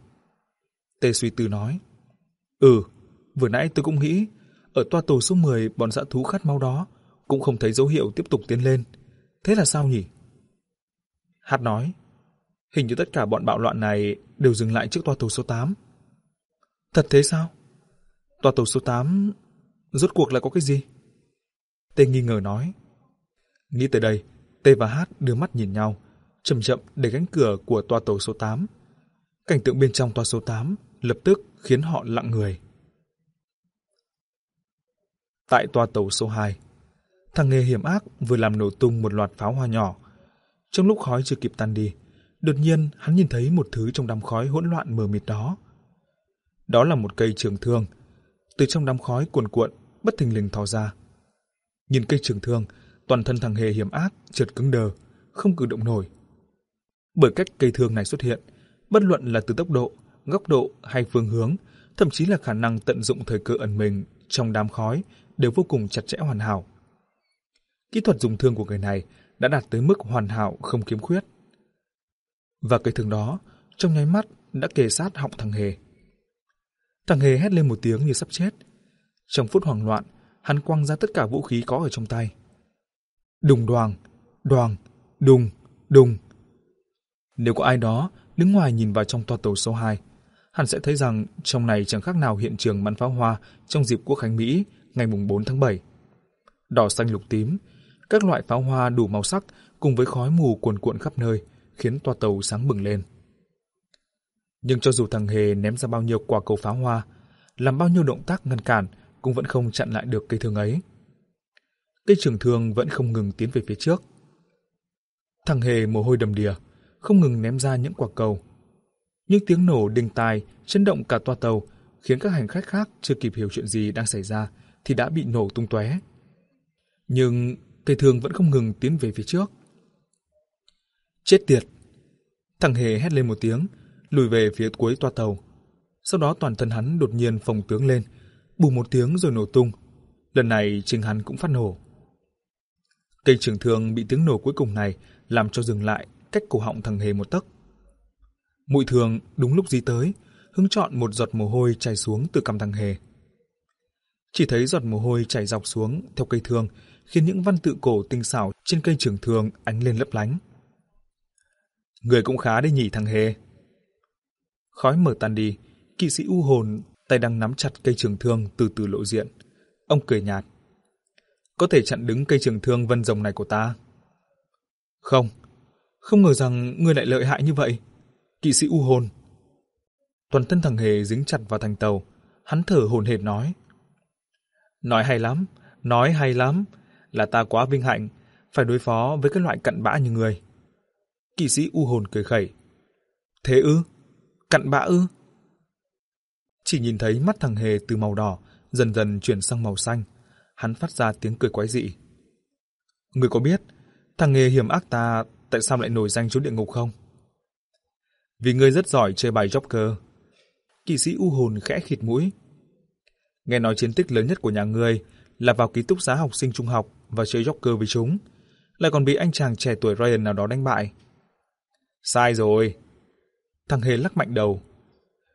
Tê suy tư nói. Ừ, vừa nãy tôi cũng nghĩ, ở toa tàu số 10 bọn dã thú khát máu đó cũng không thấy dấu hiệu tiếp tục tiến lên. Thế là sao nhỉ? Hát nói, hình như tất cả bọn bạo loạn này đều dừng lại trước toa tàu số 8. Thật thế sao? Toa tàu số 8 rốt cuộc là có cái gì? Tê nghi ngờ nói. Nghĩ tới đây, T và H đưa mắt nhìn nhau, chậm chậm để cánh cửa của toa tàu số 8. Cảnh tượng bên trong toa số 8 lập tức khiến họ lặng người. Tại toa tàu số 2, thằng nghề hiểm ác vừa làm nổ tung một loạt pháo hoa nhỏ. Trong lúc khói chưa kịp tan đi, đột nhiên hắn nhìn thấy một thứ trong đám khói hỗn loạn mờ mịt đó. Đó là một cây trường thương. Từ trong đám khói cuồn cuộn, bất thình lình thò ra. Nhìn cây trường thương, toàn thân thằng hề hiểm ác chợt cứng đờ, không cử động nổi. Bởi cách cây thương này xuất hiện, bất luận là từ tốc độ, góc độ hay phương hướng, thậm chí là khả năng tận dụng thời cơ ẩn mình trong đám khói đều vô cùng chặt chẽ hoàn hảo. Kỹ thuật dùng thương của người này đã đạt tới mức hoàn hảo không kiếm khuyết. Và cây thương đó, trong nháy mắt đã kề sát họng thằng Hề. Thằng Hề hét lên một tiếng như sắp chết. Trong phút hoảng loạn, hắn quăng ra tất cả vũ khí có ở trong tay. Đùng đoàng, đoàng, đùng, đùng. Nếu có ai đó đứng ngoài nhìn vào trong toa tàu số 2, hắn sẽ thấy rằng trong này chẳng khác nào hiện trường bắn pháo hoa trong dịp quốc khánh Mỹ ngày mùng 4 tháng 7. Đỏ xanh lục tím, các loại pháo hoa đủ màu sắc cùng với khói mù cuồn cuộn khắp nơi, khiến toa tàu sáng bừng lên. Nhưng cho dù thằng Hề ném ra bao nhiêu quả cầu pháo hoa, làm bao nhiêu động tác ngăn cản, cũng vẫn không chặn lại được cây thương ấy. Cây trường thương vẫn không ngừng tiến về phía trước. Thằng Hề mồ hôi đầm đìa, không ngừng ném ra những quả cầu. Những tiếng nổ đinh tai, chấn động cả toa tàu, khiến các hành khách khác chưa kịp hiểu chuyện gì đang xảy ra thì đã bị nổ tung tóe. Nhưng cây thương vẫn không ngừng tiến về phía trước. Chết tiệt! Thằng Hề hét lên một tiếng, lùi về phía cuối toa tàu. Sau đó toàn thân hắn đột nhiên phồng tướng lên, bù một tiếng rồi nổ tung. Lần này chính hắn cũng phát nổ. Cây trường thương bị tiếng nổ cuối cùng này làm cho dừng lại cách cổ họng thằng Hề một tấc. Mụi thường đúng lúc gì tới, hứng chọn một giọt mồ hôi chảy xuống từ cằm thằng Hề. Chỉ thấy giọt mồ hôi chảy dọc xuống theo cây thương, khiến những văn tự cổ tinh xảo trên cây trường thương ánh lên lấp lánh. Người cũng khá đấy nhỉ thằng Hề. Khói mở tan đi, kỵ sĩ u hồn tay đang nắm chặt cây trường thương từ từ lộ diện. Ông cười nhạt. Có thể chặn đứng cây trường thương vân rồng này của ta. Không, không ngờ rằng ngươi lại lợi hại như vậy. Kỵ sĩ u hồn. Toàn thân thằng Hề dính chặt vào thành tàu, hắn thở hồn hển nói. Nói hay lắm, nói hay lắm, là ta quá vinh hạnh, phải đối phó với cái loại cặn bã như người. Kỵ sĩ u hồn cười khẩy. Thế ư? Cặn bã ư? Chỉ nhìn thấy mắt thằng Hề từ màu đỏ dần dần chuyển sang màu xanh, hắn phát ra tiếng cười quái dị. Người có biết, thằng nghề hiểm ác ta tại sao lại nổi danh chốn địa ngục không? Vì ngươi rất giỏi chơi bài Joker. Kỵ sĩ u hồn khẽ khịt mũi. Nghe nói chiến tích lớn nhất của nhà ngươi là vào ký túc xá học sinh trung học và chơi Joker với chúng, lại còn bị anh chàng trẻ tuổi Ryan nào đó đánh bại. Sai rồi. Thằng Hề lắc mạnh đầu.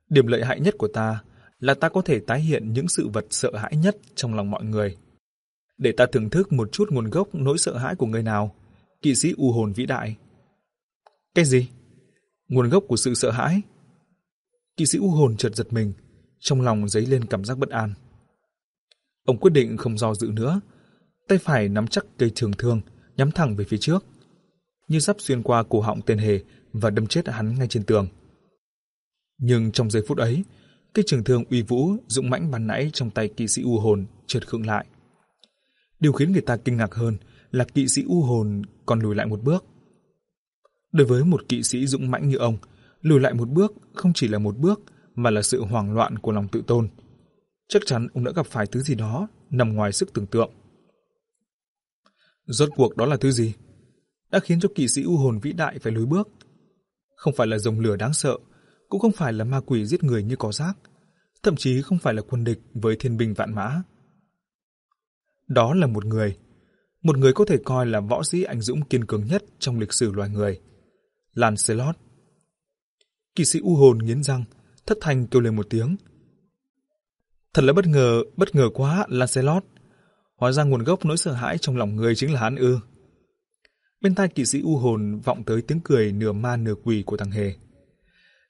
Điểm lợi hại nhất của ta là ta có thể tái hiện những sự vật sợ hãi nhất trong lòng mọi người. Để ta thưởng thức một chút nguồn gốc nỗi sợ hãi của người nào, kỵ sĩ u hồn vĩ đại. Cái gì? Nguồn gốc của sự sợ hãi? Kỵ sĩ u hồn chợt giật mình, trong lòng dấy lên cảm giác bất an. Ông quyết định không do dự nữa, tay phải nắm chắc cây trường thương, nhắm thẳng về phía trước, như sắp xuyên qua cổ họng tên hề và đâm chết hắn ngay trên tường. Nhưng trong giây phút ấy, cây trường thương uy vũ dũng mãnh bắn nãy trong tay kỵ sĩ u hồn chợt khựng lại. Điều khiến người ta kinh ngạc hơn là kỵ sĩ u hồn còn lùi lại một bước. Đối với một kỵ sĩ dũng mãnh như ông, lùi lại một bước không chỉ là một bước mà là sự hoảng loạn của lòng tự tôn. Chắc chắn ông đã gặp phải thứ gì đó nằm ngoài sức tưởng tượng. Rốt cuộc đó là thứ gì? Đã khiến cho kỵ sĩ u hồn vĩ đại phải lùi bước. Không phải là dòng lửa đáng sợ, cũng không phải là ma quỷ giết người như có rác, thậm chí không phải là quân địch với thiên binh vạn mã. Đó là một người, một người có thể coi là võ sĩ anh dũng kiên cường nhất trong lịch sử loài người. Lancelot, Kỵ sĩ u hồn nghiến răng, thất thanh kêu lên một tiếng. Thật là bất ngờ, bất ngờ quá, Lancelot. Hóa ra nguồn gốc nỗi sợ hãi trong lòng người chính là hắn ư. Bên tai kỵ sĩ u hồn vọng tới tiếng cười nửa ma nửa quỷ của thằng Hề.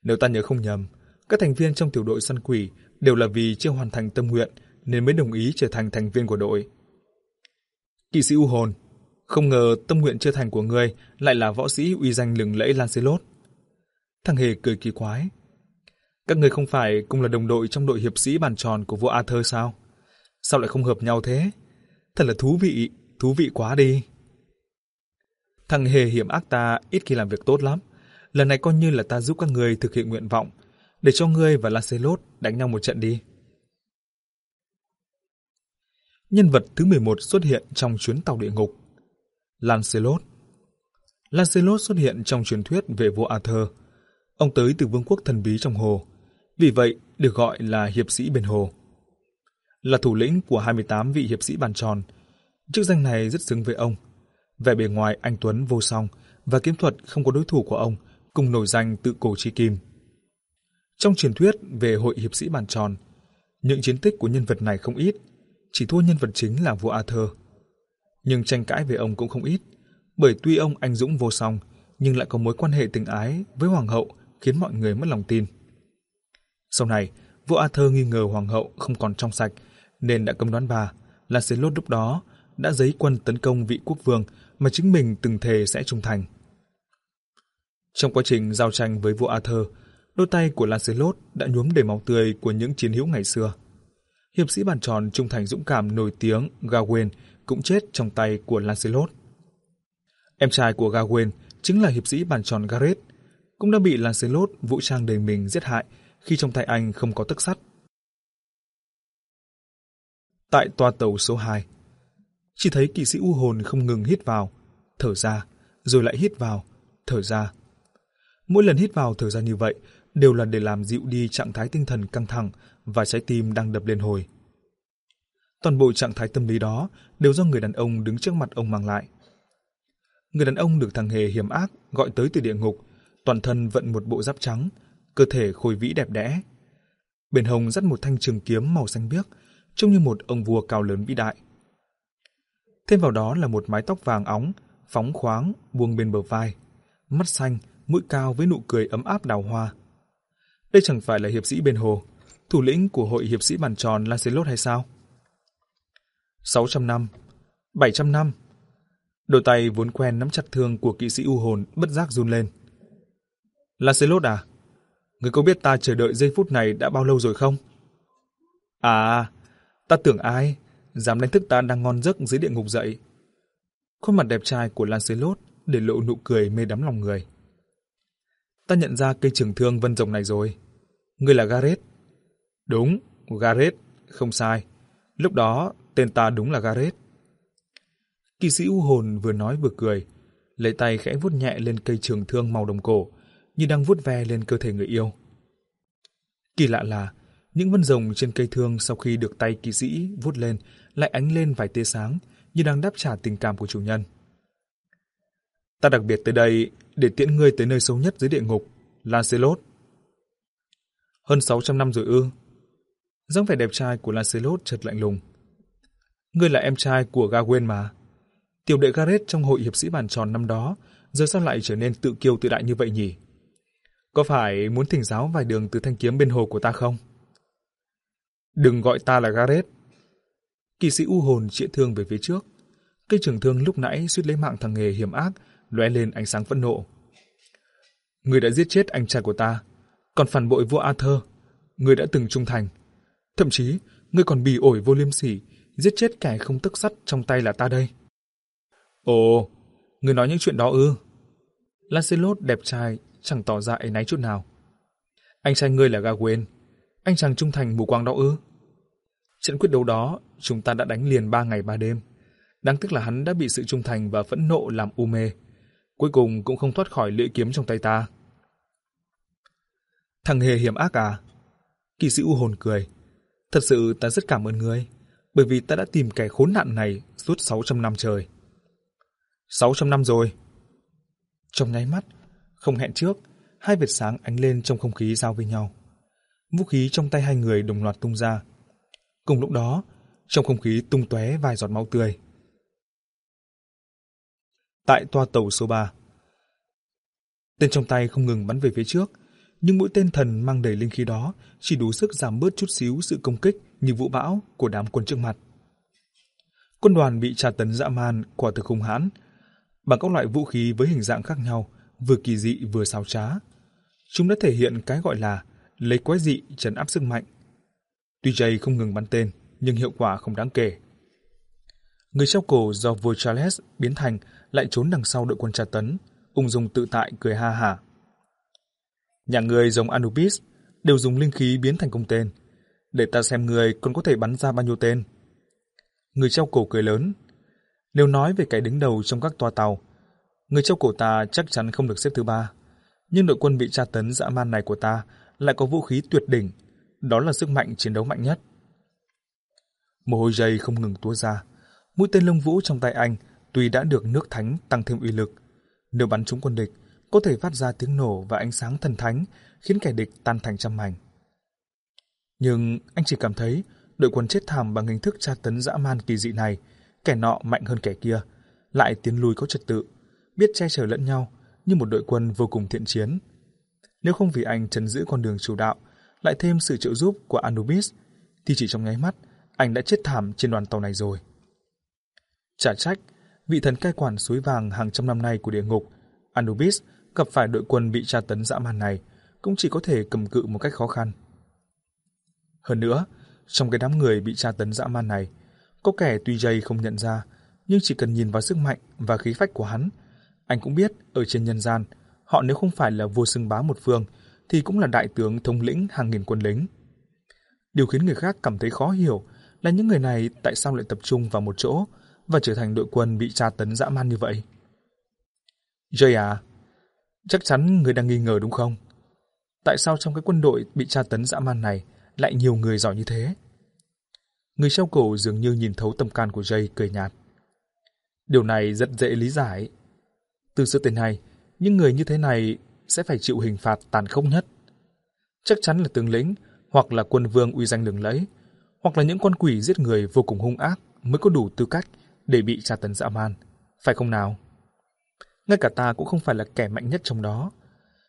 Nếu ta nhớ không nhầm, các thành viên trong tiểu đội săn quỷ đều là vì chưa hoàn thành tâm nguyện nên mới đồng ý trở thành thành viên của đội kỳ sĩ u hồn, không ngờ tâm nguyện chưa thành của ngươi lại là võ sĩ uy danh lừng lẫy Lancelot. Thằng Hề cười kỳ quái. Các người không phải cùng là đồng đội trong đội hiệp sĩ bàn tròn của vua Arthur sao? Sao lại không hợp nhau thế? Thật là thú vị, thú vị quá đi. Thằng Hề hiểm ác ta ít khi làm việc tốt lắm. Lần này coi như là ta giúp các người thực hiện nguyện vọng, để cho ngươi và Lancelot đánh nhau một trận đi. Nhân vật thứ 11 xuất hiện trong chuyến tàu địa ngục. Lancelot Lancelot xuất hiện trong truyền thuyết về vua Arthur. Ông tới từ vương quốc thần bí trong hồ, vì vậy được gọi là hiệp sĩ bên hồ. Là thủ lĩnh của 28 vị hiệp sĩ bàn tròn, chức danh này rất xứng với ông. Vẻ bề ngoài anh Tuấn vô song và kiếm thuật không có đối thủ của ông cùng nổi danh tự cổ chi kim. Trong truyền thuyết về hội hiệp sĩ bàn tròn, những chiến tích của nhân vật này không ít, chỉ thua nhân vật chính là vua Arthur. Nhưng tranh cãi về ông cũng không ít, bởi tuy ông anh dũng vô song, nhưng lại có mối quan hệ tình ái với hoàng hậu khiến mọi người mất lòng tin. Sau này, vua Arthur nghi ngờ hoàng hậu không còn trong sạch nên đã cấm đoán bà, Lancelot lúc đó đã giấy quân tấn công vị quốc vương mà chính mình từng thề sẽ trung thành. Trong quá trình giao tranh với vua Arthur, đôi tay của Lancelot đã nhuốm đầy máu tươi của những chiến hữu ngày xưa. Hiệp sĩ bàn tròn trung thành dũng cảm nổi tiếng Gawain cũng chết trong tay của Lancelot. Em trai của Gawain chính là hiệp sĩ bàn tròn Gareth, cũng đã bị Lancelot vũ trang đầy mình giết hại khi trong tay anh không có tức sắt. Tại toa tàu số 2, chỉ thấy kỵ sĩ u hồn không ngừng hít vào, thở ra, rồi lại hít vào, thở ra. Mỗi lần hít vào thở ra như vậy đều là để làm dịu đi trạng thái tinh thần căng thẳng và trái tim đang đập lên hồi. Toàn bộ trạng thái tâm lý đó đều do người đàn ông đứng trước mặt ông mang lại. Người đàn ông được thằng hề hiểm ác gọi tới từ địa ngục, toàn thân vận một bộ giáp trắng, cơ thể khôi vĩ đẹp đẽ. Bên hông dắt một thanh trường kiếm màu xanh biếc, trông như một ông vua cao lớn vĩ đại. Thêm vào đó là một mái tóc vàng óng, phóng khoáng, buông bên bờ vai, mắt xanh, mũi cao với nụ cười ấm áp đào hoa. Đây chẳng phải là hiệp sĩ bên hồ, thủ lĩnh của hội hiệp sĩ bàn tròn Lancelot hay sao? 600 năm, 700 năm. Đôi tay vốn quen nắm chặt thương của kỵ sĩ u hồn bất giác run lên. Lancelot à? Người có biết ta chờ đợi giây phút này đã bao lâu rồi không? À, ta tưởng ai? Dám đánh thức ta đang ngon giấc dưới địa ngục dậy. Khuôn mặt đẹp trai của Lancelot để lộ nụ cười mê đắm lòng người. Ta nhận ra cây trường thương vân rồng này rồi. Ngươi là Gareth. Đúng, Gareth, không sai. Lúc đó, tên ta đúng là Gareth. Kỳ sĩ u hồn vừa nói vừa cười, lấy tay khẽ vuốt nhẹ lên cây trường thương màu đồng cổ, như đang vuốt ve lên cơ thể người yêu. Kỳ lạ là, những vân rồng trên cây thương sau khi được tay kỳ sĩ vuốt lên lại ánh lên vài tia sáng, như đang đáp trả tình cảm của chủ nhân. Ta đặc biệt tới đây để tiễn ngươi tới nơi sâu nhất dưới địa ngục, Lancelot. Hơn 600 năm rồi ư dáng vẻ đẹp trai của Lancelot chợt lạnh lùng. Ngươi là em trai của Gawain mà. Tiểu đệ Gareth trong hội hiệp sĩ bàn tròn năm đó, giờ sao lại trở nên tự kiêu tự đại như vậy nhỉ? Có phải muốn thỉnh giáo vài đường từ thanh kiếm bên hồ của ta không? Đừng gọi ta là Gareth. Kỳ sĩ u hồn chĩa thương về phía trước. Cây trường thương lúc nãy suýt lấy mạng thằng nghề hiểm ác, lóe lên ánh sáng phẫn nộ. Người đã giết chết anh trai của ta, còn phản bội vua Arthur. Người đã từng trung thành. Thậm chí, ngươi còn bì ổi vô liêm sỉ, giết chết kẻ không tức sắt trong tay là ta đây. Ồ, ngươi nói những chuyện đó ư? Lancelot đẹp trai, chẳng tỏ ra ấy náy chút nào. Anh trai ngươi là Gawain, anh chàng trung thành mù quáng đó ư? Trận quyết đấu đó, chúng ta đã đánh liền ba ngày ba đêm. Đáng tiếc là hắn đã bị sự trung thành và phẫn nộ làm u mê. Cuối cùng cũng không thoát khỏi lưỡi kiếm trong tay ta. Thằng hề hiểm ác à? Kỳ sĩ u hồn cười. Thật sự ta rất cảm ơn ngươi, bởi vì ta đã tìm kẻ khốn nạn này suốt 600 năm trời. 600 năm rồi. Trong nháy mắt, không hẹn trước, hai vệt sáng ánh lên trong không khí giao với nhau. Vũ khí trong tay hai người đồng loạt tung ra. Cùng lúc đó, trong không khí tung tóe vài giọt máu tươi. Tại toa tàu số 3 Tên trong tay không ngừng bắn về phía trước, nhưng mũi tên thần mang đầy linh khí đó chỉ đủ sức giảm bớt chút xíu sự công kích như vũ bão của đám quân trước mặt. Quân đoàn bị tra tấn dã man quả thực hung hãn, bằng các loại vũ khí với hình dạng khác nhau, vừa kỳ dị vừa xào trá. Chúng đã thể hiện cái gọi là lấy quái dị trấn áp sức mạnh. Tuy Jay không ngừng bắn tên, nhưng hiệu quả không đáng kể. Người treo cổ do vua Charles biến thành lại trốn đằng sau đội quân tra tấn, ung dung tự tại cười ha hả. Nhà người giống Anubis đều dùng linh khí biến thành công tên, để ta xem người còn có thể bắn ra bao nhiêu tên. Người treo cổ cười lớn. Nếu nói về cái đứng đầu trong các toa tàu, người treo cổ ta chắc chắn không được xếp thứ ba. Nhưng đội quân bị tra tấn dã man này của ta lại có vũ khí tuyệt đỉnh, đó là sức mạnh chiến đấu mạnh nhất. Mồ hôi dày không ngừng túa ra. Mũi tên lông vũ trong tay anh tuy đã được nước thánh tăng thêm uy lực, nếu bắn trúng quân địch, có thể phát ra tiếng nổ và ánh sáng thần thánh, khiến kẻ địch tan thành trăm mảnh. Nhưng anh chỉ cảm thấy đội quân chết thảm bằng hình thức tra tấn dã man kỳ dị này, kẻ nọ mạnh hơn kẻ kia, lại tiến lùi có trật tự, biết che chở lẫn nhau như một đội quân vô cùng thiện chiến. Nếu không vì anh trấn giữ con đường chủ đạo, lại thêm sự trợ giúp của Anubis, thì chỉ trong nháy mắt, anh đã chết thảm trên đoàn tàu này rồi. Chả trách, vị thần cai quản suối vàng hàng trăm năm nay của địa ngục, Anubis gặp phải đội quân bị tra tấn dã man này, cũng chỉ có thể cầm cự một cách khó khăn. Hơn nữa, trong cái đám người bị tra tấn dã man này, có kẻ tuy dây không nhận ra, nhưng chỉ cần nhìn vào sức mạnh và khí phách của hắn, anh cũng biết ở trên nhân gian, họ nếu không phải là vua xưng bá một phương, thì cũng là đại tướng thống lĩnh hàng nghìn quân lính. Điều khiến người khác cảm thấy khó hiểu là những người này tại sao lại tập trung vào một chỗ và trở thành đội quân bị tra tấn dã man như vậy. Jay à, chắc chắn người đang nghi ngờ đúng không? Tại sao trong cái quân đội bị tra tấn dã man này lại nhiều người giỏi như thế? Người treo cổ dường như nhìn thấu tâm can của Jay cười nhạt. Điều này rất dễ lý giải. Từ xưa tới nay, những người như thế này sẽ phải chịu hình phạt tàn khốc nhất. Chắc chắn là tướng lĩnh hoặc là quân vương uy danh lừng lẫy, hoặc là những con quỷ giết người vô cùng hung ác mới có đủ tư cách để bị tra tấn dã man, phải không nào? Ngay cả ta cũng không phải là kẻ mạnh nhất trong đó.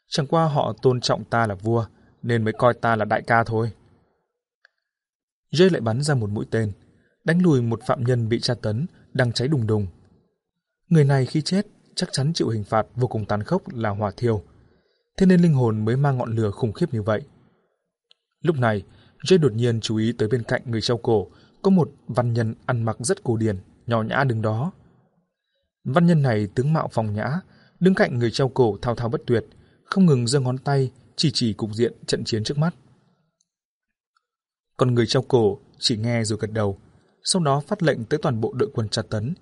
Chẳng qua họ tôn trọng ta là vua, nên mới coi ta là đại ca thôi. Jay lại bắn ra một mũi tên, đánh lùi một phạm nhân bị tra tấn đang cháy đùng đùng. Người này khi chết chắc chắn chịu hình phạt vô cùng tàn khốc là hỏa thiêu. Thế nên linh hồn mới mang ngọn lửa khủng khiếp như vậy. Lúc này, Jay đột nhiên chú ý tới bên cạnh người treo cổ có một văn nhân ăn mặc rất cổ điển, nhỏ nhã đứng đó. Văn nhân này tướng mạo phong nhã, đứng cạnh người treo cổ thao thao bất tuyệt, không ngừng giơ ngón tay chỉ chỉ cục diện trận chiến trước mắt. Còn người treo cổ chỉ nghe rồi gật đầu, sau đó phát lệnh tới toàn bộ đội quân tra tấn,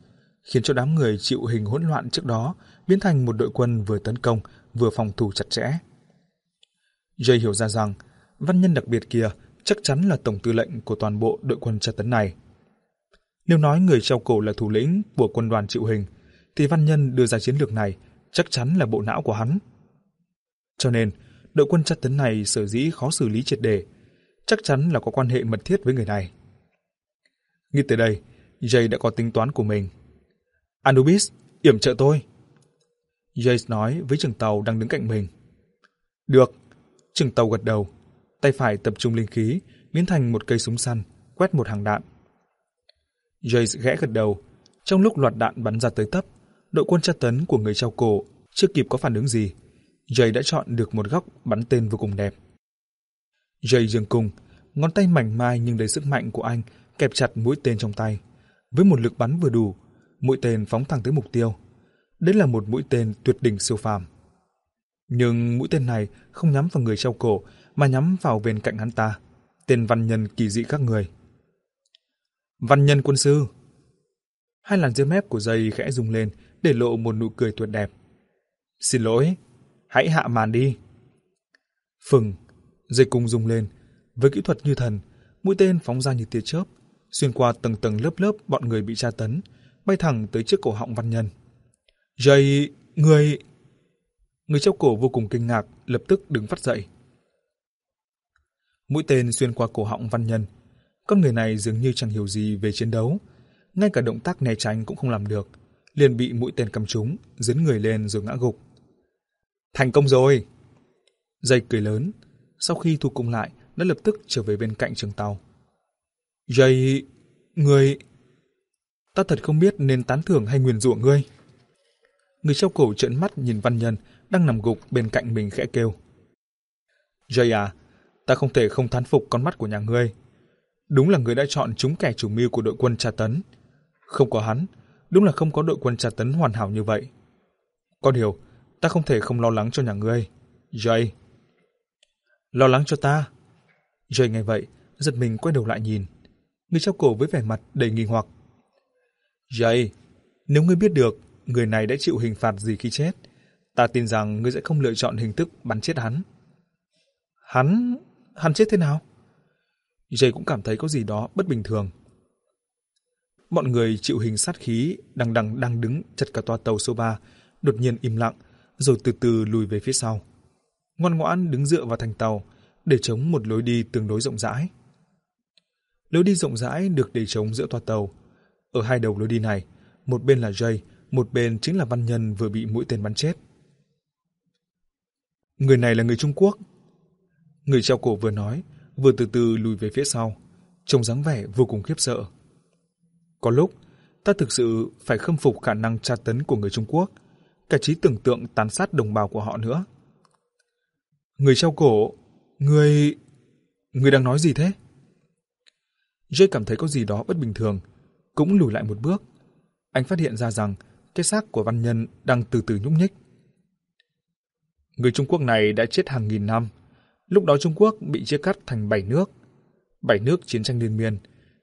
khiến cho đám người chịu hình hỗn loạn trước đó biến thành một đội quân vừa tấn công vừa phòng thủ chặt chẽ. Jay hiểu ra rằng văn nhân đặc biệt kia chắc chắn là tổng tư lệnh của toàn bộ đội quân tra tấn này. Nếu nói người treo cổ là thủ lĩnh của quân đoàn chịu hình, thì văn nhân đưa ra chiến lược này chắc chắn là bộ não của hắn. Cho nên, đội quân tra tấn này sở dĩ khó xử lý triệt đề, chắc chắn là có quan hệ mật thiết với người này. Nghĩ tới đây, Jay đã có tính toán của mình. Anubis, yểm trợ tôi. Jay nói với trưởng tàu đang đứng cạnh mình. Được. Trưởng tàu gật đầu, tay phải tập trung linh khí, biến thành một cây súng săn, quét một hàng đạn. Jay ghẽ gật đầu. Trong lúc loạt đạn bắn ra tới tấp, đội quân tra tấn của người treo cổ chưa kịp có phản ứng gì. Jay đã chọn được một góc bắn tên vô cùng đẹp. Jay dừng cung, ngón tay mảnh mai nhưng đầy sức mạnh của anh kẹp chặt mũi tên trong tay. Với một lực bắn vừa đủ, mũi tên phóng thẳng tới mục tiêu. Đây là một mũi tên tuyệt đỉnh siêu phàm. Nhưng mũi tên này không nhắm vào người treo cổ mà nhắm vào bên cạnh hắn ta, tên văn nhân kỳ dị các người. Văn nhân quân sư Hai làn dưới mép của dây khẽ rung lên để lộ một nụ cười tuyệt đẹp. Xin lỗi, hãy hạ màn đi. Phừng, dây cung rung lên. Với kỹ thuật như thần, mũi tên phóng ra như tia chớp, xuyên qua tầng tầng lớp lớp bọn người bị tra tấn, bay thẳng tới trước cổ họng văn nhân. Dây, người... Người treo cổ vô cùng kinh ngạc, lập tức đứng phát dậy. Mũi tên xuyên qua cổ họng văn nhân. Con người này dường như chẳng hiểu gì về chiến đấu. Ngay cả động tác né tránh cũng không làm được. Liền bị mũi tên cầm trúng, dấn người lên rồi ngã gục. Thành công rồi! Dây cười lớn. Sau khi thu cung lại, đã lập tức trở về bên cạnh trường tàu. Dây... Người... Ta thật không biết nên tán thưởng hay nguyền rủa ngươi. Người treo cổ trợn mắt nhìn văn nhân đang nằm gục bên cạnh mình khẽ kêu. Jay à, ta không thể không thán phục con mắt của nhà ngươi. Đúng là ngươi đã chọn chúng kẻ chủ mưu của đội quân tra tấn. Không có hắn, đúng là không có đội quân tra tấn hoàn hảo như vậy. Có điều, ta không thể không lo lắng cho nhà ngươi. Jay. Lo lắng cho ta. Jay nghe vậy, giật mình quay đầu lại nhìn. Người trao cổ với vẻ mặt đầy nghi hoặc. Jay, nếu ngươi biết được người này đã chịu hình phạt gì khi chết, ta tin rằng ngươi sẽ không lựa chọn hình thức bắn chết hắn. Hắn... hắn chết thế nào? Jay cũng cảm thấy có gì đó bất bình thường. Bọn người chịu hình sát khí đang đằng đang đứng chật cả toa tàu số 3, đột nhiên im lặng, rồi từ từ lùi về phía sau. Ngoan ngoãn đứng dựa vào thành tàu, để chống một lối đi tương đối rộng rãi. Lối đi rộng rãi được để chống giữa toa tàu. Ở hai đầu lối đi này, một bên là Jay, một bên chính là văn nhân vừa bị mũi tên bắn chết. Người này là người Trung Quốc. Người treo cổ vừa nói, vừa từ từ lùi về phía sau, trông dáng vẻ vô cùng khiếp sợ. Có lúc, ta thực sự phải khâm phục khả năng tra tấn của người Trung Quốc, cả trí tưởng tượng tàn sát đồng bào của họ nữa. Người treo cổ, người... Người đang nói gì thế? Jay cảm thấy có gì đó bất bình thường, cũng lùi lại một bước. Anh phát hiện ra rằng cái xác của văn nhân đang từ từ nhúc nhích. Người Trung Quốc này đã chết hàng nghìn năm. Lúc đó Trung Quốc bị chia cắt thành bảy nước. Bảy nước chiến tranh liên miên.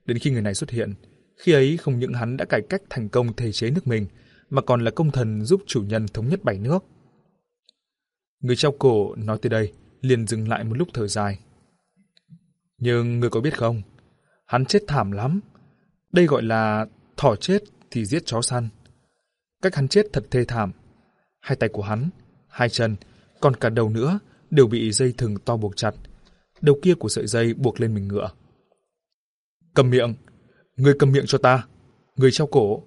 Đến khi người này xuất hiện, khi ấy không những hắn đã cải cách thành công thể chế nước mình, mà còn là công thần giúp chủ nhân thống nhất bảy nước. Người treo cổ nói tới đây, liền dừng lại một lúc thở dài. Nhưng người có biết không, hắn chết thảm lắm. Đây gọi là thỏ chết thì giết chó săn. Cách hắn chết thật thê thảm. Hai tay của hắn, hai chân, còn cả đầu nữa đều bị dây thừng to buộc chặt. Đầu kia của sợi dây buộc lên mình ngựa. Cầm miệng! Người cầm miệng cho ta! Người treo cổ!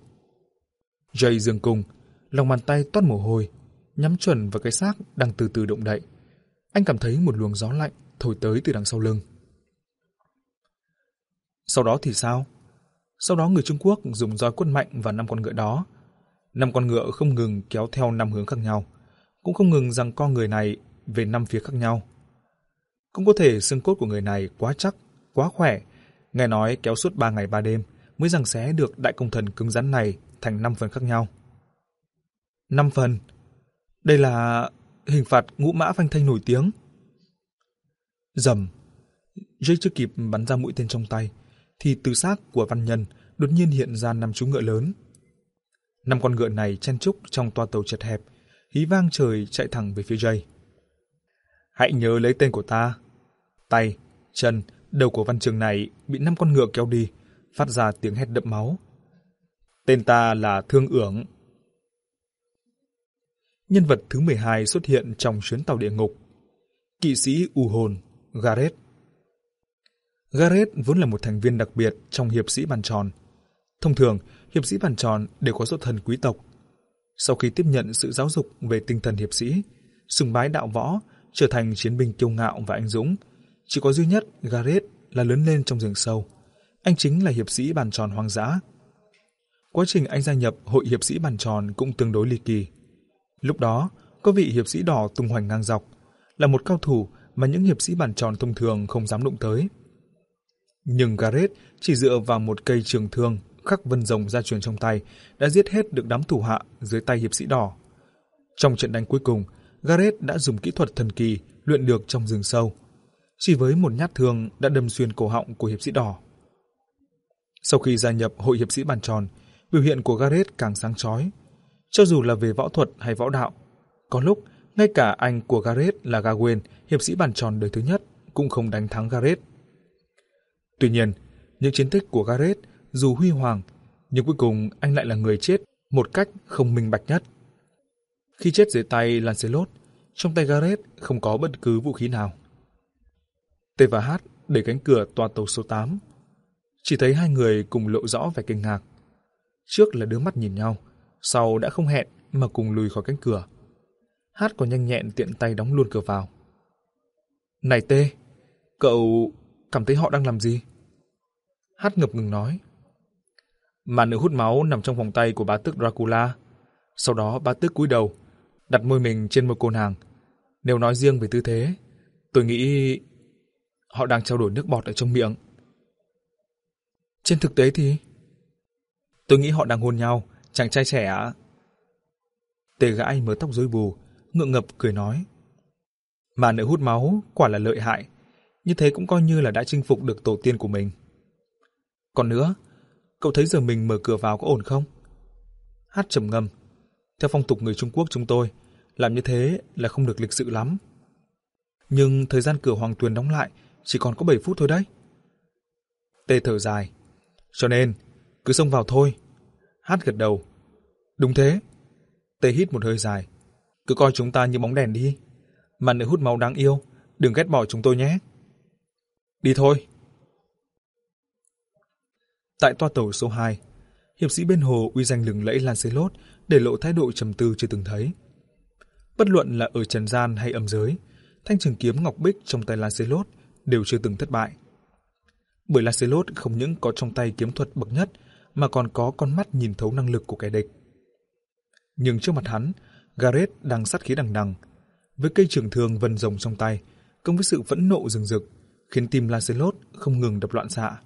Jay dừng cùng, lòng bàn tay toát mồ hôi, nhắm chuẩn vào cái xác đang từ từ động đậy. Anh cảm thấy một luồng gió lạnh thổi tới từ đằng sau lưng. Sau đó thì sao? Sau đó người Trung Quốc dùng roi quất mạnh vào năm con ngựa đó. Năm con ngựa không ngừng kéo theo năm hướng khác nhau, cũng không ngừng rằng con người này về năm phía khác nhau. Cũng có thể xương cốt của người này quá chắc, quá khỏe, nghe nói kéo suốt ba ngày ba đêm mới rằng xé được đại công thần cứng rắn này thành năm phần khác nhau. Năm phần? Đây là hình phạt ngũ mã phanh thanh nổi tiếng. Dầm. Jay chưa kịp bắn ra mũi tên trong tay, thì từ xác của văn nhân đột nhiên hiện ra năm chú ngựa lớn. Năm con ngựa này chen chúc trong toa tàu chật hẹp, hí vang trời chạy thẳng về phía Jay. Hãy nhớ lấy tên của ta. Tay, chân, đầu của văn trường này bị năm con ngựa kéo đi, phát ra tiếng hét đậm máu. Tên ta là Thương ưởng. Nhân vật thứ 12 xuất hiện trong chuyến tàu địa ngục. Kỵ sĩ U hồn, Gareth. Gareth vốn là một thành viên đặc biệt trong hiệp sĩ bàn tròn. Thông thường, hiệp sĩ bàn tròn đều có xuất thân quý tộc. Sau khi tiếp nhận sự giáo dục về tinh thần hiệp sĩ, sùng bái đạo võ, trở thành chiến binh kiêu ngạo và anh dũng, chỉ có duy nhất Gareth là lớn lên trong rừng sâu. Anh chính là hiệp sĩ bàn tròn hoang dã. Quá trình anh gia nhập hội hiệp sĩ bàn tròn cũng tương đối ly kỳ. Lúc đó, có vị hiệp sĩ đỏ tung hoành ngang dọc, là một cao thủ mà những hiệp sĩ bàn tròn thông thường không dám đụng tới. Nhưng Gareth chỉ dựa vào một cây trường thương khắc vân rồng ra truyền trong tay đã giết hết được đám thủ hạ dưới tay hiệp sĩ đỏ. Trong trận đánh cuối cùng, Gareth đã dùng kỹ thuật thần kỳ luyện được trong rừng sâu. Chỉ với một nhát thương đã đâm xuyên cổ họng của hiệp sĩ đỏ. Sau khi gia nhập hội hiệp sĩ bàn tròn, biểu hiện của Gareth càng sáng chói. Cho dù là về võ thuật hay võ đạo, có lúc ngay cả anh của Gareth là Gawain, hiệp sĩ bàn tròn đời thứ nhất, cũng không đánh thắng Gareth. Tuy nhiên, những chiến tích của Gareth dù huy hoàng, nhưng cuối cùng anh lại là người chết một cách không minh bạch nhất. Khi chết dưới tay Lancelot, trong tay Gareth không có bất cứ vũ khí nào. T và H đẩy cánh cửa toa tàu số 8. Chỉ thấy hai người cùng lộ rõ vẻ kinh ngạc. Trước là đứa mắt nhìn nhau, sau đã không hẹn mà cùng lùi khỏi cánh cửa. H còn nhanh nhẹn tiện tay đóng luôn cửa vào. Này T, cậu cảm thấy họ đang làm gì? H ngập ngừng nói. Mà nữ hút máu nằm trong vòng tay của bá tước Dracula. Sau đó bá tước cúi đầu, đặt môi mình trên môi cô nàng. Nếu nói riêng về tư thế, tôi nghĩ họ đang trao đổi nước bọt ở trong miệng. Trên thực tế thì... Tôi nghĩ họ đang hôn nhau, chàng trai trẻ ạ. Tề gãi mớ tóc rối bù, ngượng ngập cười nói. Mà nữ hút máu quả là lợi hại, như thế cũng coi như là đã chinh phục được tổ tiên của mình. Còn nữa, cậu thấy giờ mình mở cửa vào có ổn không? Hát trầm ngâm. Theo phong tục người Trung Quốc chúng tôi, làm như thế là không được lịch sự lắm. Nhưng thời gian cửa hoàng tuyền đóng lại chỉ còn có 7 phút thôi đấy. Tê thở dài. Cho nên, cứ xông vào thôi. Hát gật đầu. Đúng thế. Tê hít một hơi dài. Cứ coi chúng ta như bóng đèn đi. Mà nữ hút máu đáng yêu, đừng ghét bỏ chúng tôi nhé. Đi thôi. Tại toa tàu số 2, hiệp sĩ bên hồ uy danh lừng lẫy Lancelot để lộ thái độ trầm tư chưa từng thấy. Bất luận là ở trần gian hay âm giới, thanh trường kiếm ngọc bích trong tay Lancelot đều chưa từng thất bại. Bởi Lancelot không những có trong tay kiếm thuật bậc nhất, mà còn có con mắt nhìn thấu năng lực của kẻ địch. Nhưng trước mặt hắn, Gareth đang sát khí đằng đằng, với cây trường thương vân rồng trong tay, cộng với sự phẫn nộ rừng rực, khiến tim Lancelot không ngừng đập loạn xạ.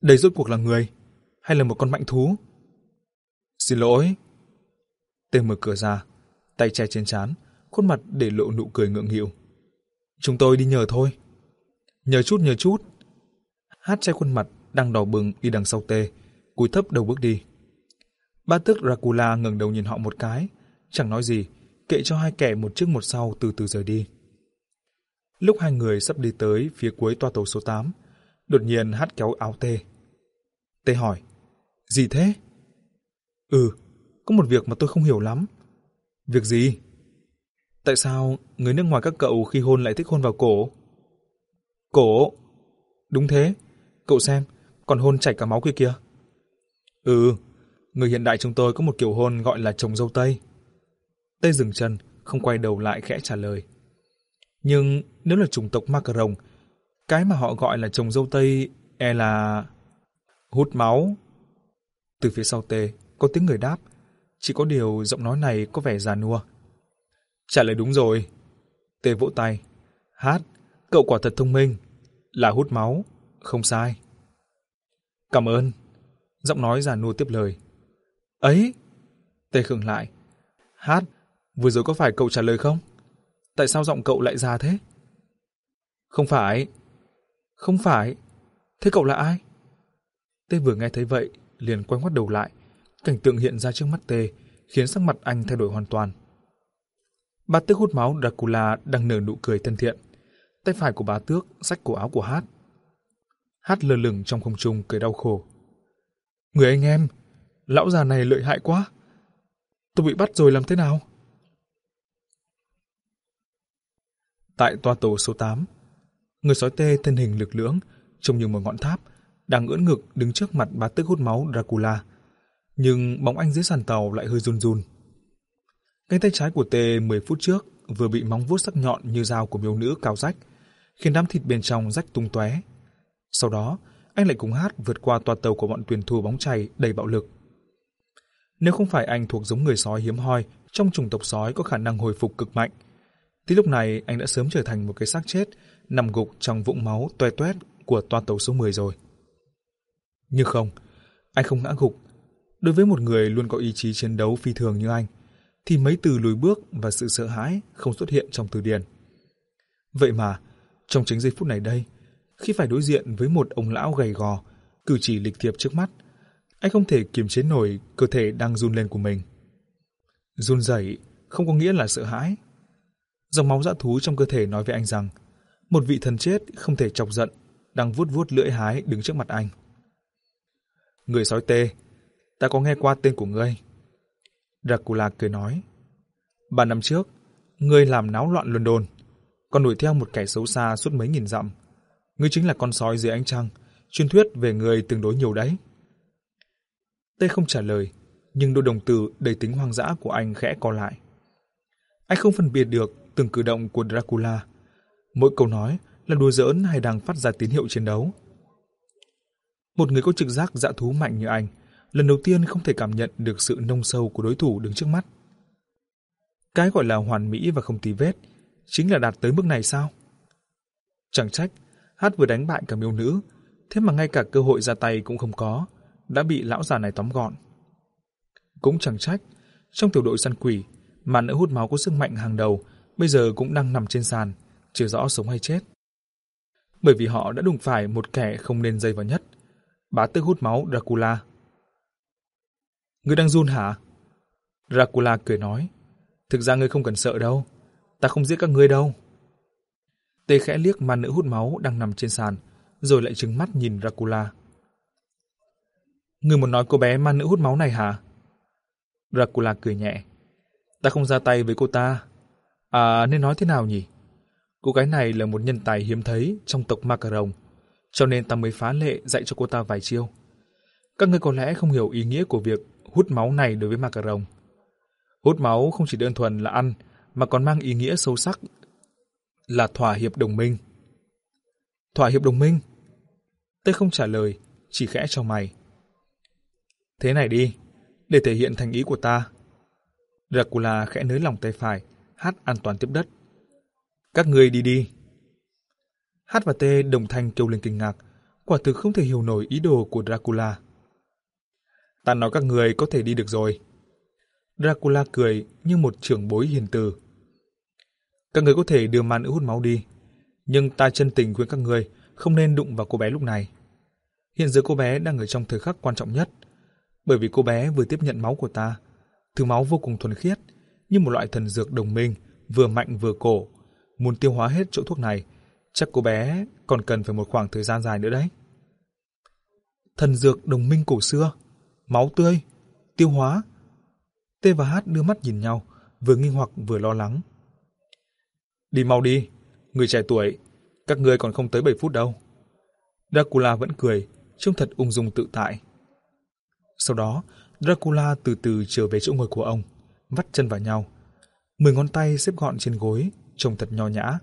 Đây rốt cuộc là người, hay là một con mạnh thú? Xin lỗi. Tên mở cửa ra, tay che trên trán, khuôn mặt để lộ nụ cười ngượng nghịu. Chúng tôi đi nhờ thôi. Nhờ chút nhờ chút. Hát che khuôn mặt đang đỏ bừng đi đằng sau tê, cúi thấp đầu bước đi. Ba tức Dracula ngẩng đầu nhìn họ một cái, chẳng nói gì, kệ cho hai kẻ một trước một sau từ từ rời đi. Lúc hai người sắp đi tới phía cuối toa tàu số 8, đột nhiên hát kéo áo tê. Tê hỏi, gì thế? Ừ, có một việc mà tôi không hiểu lắm. Việc gì? Tại sao người nước ngoài các cậu khi hôn lại thích hôn vào cổ? Cổ? Đúng thế. Cậu xem, còn hôn chảy cả máu kia kìa. Ừ, người hiện đại chúng tôi có một kiểu hôn gọi là chồng dâu tây. Tây dừng chân, không quay đầu lại khẽ trả lời. Nhưng nếu là chủng tộc Macaron, cái mà họ gọi là chồng dâu tây e là... hút máu. Từ phía sau tê, có tiếng người đáp. Chỉ có điều giọng nói này có vẻ già nua. Trả lời đúng rồi. Tê vỗ tay. Hát, cậu quả thật thông minh. Là hút máu, không sai. Cảm ơn. Giọng nói già nua tiếp lời. Ấy! Tê khựng lại. Hát, vừa rồi có phải cậu trả lời không? Tại sao giọng cậu lại già thế? Không phải. Không phải. Thế cậu là ai? Tê vừa nghe thấy vậy, liền quay ngoắt đầu lại. Cảnh tượng hiện ra trước mắt Tê, khiến sắc mặt anh thay đổi hoàn toàn bà tước hút máu Dracula đang nở nụ cười thân thiện. Tay phải của bà tước xách cổ áo của Hát. Hát lơ lửng trong không trung cười đau khổ. Người anh em, lão già này lợi hại quá. Tôi bị bắt rồi làm thế nào? Tại toa tổ số 8, người sói tê thân hình lực lưỡng, trông như một ngọn tháp, đang ưỡn ngực đứng trước mặt bà tước hút máu Dracula. Nhưng bóng anh dưới sàn tàu lại hơi run run. Cánh tay trái của Tê 10 phút trước vừa bị móng vuốt sắc nhọn như dao của miêu nữ cao rách, khiến đám thịt bên trong rách tung tóe. Sau đó, anh lại cùng hát vượt qua toa tàu của bọn tuyển thủ bóng chày đầy bạo lực. Nếu không phải anh thuộc giống người sói hiếm hoi trong chủng tộc sói có khả năng hồi phục cực mạnh, thì lúc này anh đã sớm trở thành một cái xác chết nằm gục trong vũng máu toe toét của toa tàu số 10 rồi. Nhưng không, anh không ngã gục. Đối với một người luôn có ý chí chiến đấu phi thường như anh, thì mấy từ lùi bước và sự sợ hãi không xuất hiện trong từ điển. Vậy mà, trong chính giây phút này đây, khi phải đối diện với một ông lão gầy gò, cử chỉ lịch thiệp trước mắt, anh không thể kiềm chế nổi cơ thể đang run lên của mình. Run rẩy không có nghĩa là sợ hãi. Dòng máu dã thú trong cơ thể nói với anh rằng, một vị thần chết không thể chọc giận, đang vuốt vuốt lưỡi hái đứng trước mặt anh. Người sói tê, ta có nghe qua tên của ngươi. Dracula cười nói. Ba năm trước, Ngươi làm náo loạn London, còn đuổi theo một kẻ xấu xa suốt mấy nghìn dặm. Ngươi chính là con sói dưới ánh trăng, truyền thuyết về người tương đối nhiều đấy. Tê không trả lời, nhưng đôi đồng tử đầy tính hoang dã của anh khẽ co lại. Anh không phân biệt được từng cử động của Dracula. Mỗi câu nói là đùa giỡn hay đang phát ra tín hiệu chiến đấu. Một người có trực giác dã thú mạnh như anh, lần đầu tiên không thể cảm nhận được sự nông sâu của đối thủ đứng trước mắt. Cái gọi là hoàn mỹ và không tí vết, chính là đạt tới mức này sao? Chẳng trách, Hát vừa đánh bại cả miêu nữ, thế mà ngay cả cơ hội ra tay cũng không có, đã bị lão già này tóm gọn. Cũng chẳng trách, trong tiểu đội săn quỷ, mà nữ hút máu có sức mạnh hàng đầu bây giờ cũng đang nằm trên sàn, chưa rõ sống hay chết. Bởi vì họ đã đụng phải một kẻ không nên dây vào nhất, bá tước hút máu Dracula. Ngươi đang run hả? Dracula cười nói, thực ra ngươi không cần sợ đâu, ta không giết các ngươi đâu. Tê khẽ liếc ma nữ hút máu đang nằm trên sàn, rồi lại trừng mắt nhìn Dracula. Ngươi muốn nói cô bé ma nữ hút máu này hả? Dracula cười nhẹ. Ta không ra tay với cô ta. À, nên nói thế nào nhỉ? Cô gái này là một nhân tài hiếm thấy trong tộc Macaron, cho nên ta mới phá lệ dạy cho cô ta vài chiêu. Các ngươi có lẽ không hiểu ý nghĩa của việc hút máu này đối với Macaron. Hút máu không chỉ đơn thuần là ăn, mà còn mang ý nghĩa sâu sắc là thỏa hiệp đồng minh. Thỏa hiệp đồng minh? Tôi không trả lời, chỉ khẽ cho mày. Thế này đi, để thể hiện thành ý của ta. Dracula khẽ nới lòng tay phải, hát an toàn tiếp đất. Các người đi đi. Hát và Tê đồng thanh kêu lên kinh ngạc, quả thực không thể hiểu nổi ý đồ của Dracula. Ta nói các người có thể đi được rồi. Dracula cười như một trưởng bối hiền từ. Các người có thể đưa ma nữ hút máu đi, nhưng ta chân tình khuyên các người không nên đụng vào cô bé lúc này. Hiện giờ cô bé đang ở trong thời khắc quan trọng nhất, bởi vì cô bé vừa tiếp nhận máu của ta, thứ máu vô cùng thuần khiết, như một loại thần dược đồng minh, vừa mạnh vừa cổ. Muốn tiêu hóa hết chỗ thuốc này, chắc cô bé còn cần phải một khoảng thời gian dài nữa đấy. Thần dược đồng minh cổ xưa, máu tươi, tiêu hóa. T và H đưa mắt nhìn nhau, vừa nghi hoặc vừa lo lắng. Đi mau đi, người trẻ tuổi, các ngươi còn không tới 7 phút đâu. Dracula vẫn cười, trông thật ung dung tự tại. Sau đó, Dracula từ từ trở về chỗ ngồi của ông, vắt chân vào nhau. Mười ngón tay xếp gọn trên gối, trông thật nho nhã.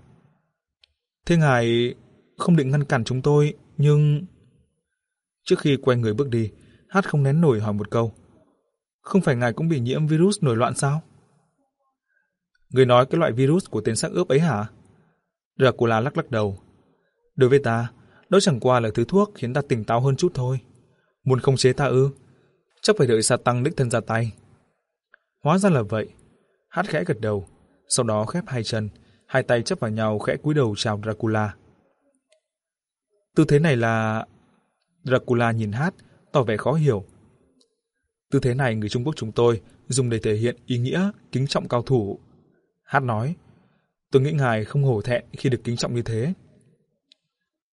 Thế ngài không định ngăn cản chúng tôi, nhưng... Trước khi quay người bước đi, Hát không nén nổi hỏi một câu. Không phải ngài cũng bị nhiễm virus nổi loạn sao? Người nói cái loại virus của tên xác ướp ấy hả? Dracula lắc lắc đầu. Đối với ta, đó chẳng qua là thứ thuốc khiến ta tỉnh táo hơn chút thôi. Muốn không chế ta ư? Chắc phải đợi sa tăng đích thân ra tay. Hóa ra là vậy. Hát khẽ gật đầu, sau đó khép hai chân, hai tay chấp vào nhau khẽ cúi đầu chào Dracula. Tư thế này là... Dracula nhìn hát, tỏ vẻ khó hiểu. Tư thế này người Trung Quốc chúng tôi dùng để thể hiện ý nghĩa kính trọng cao thủ. Hát nói, tôi nghĩ ngài không hổ thẹn khi được kính trọng như thế.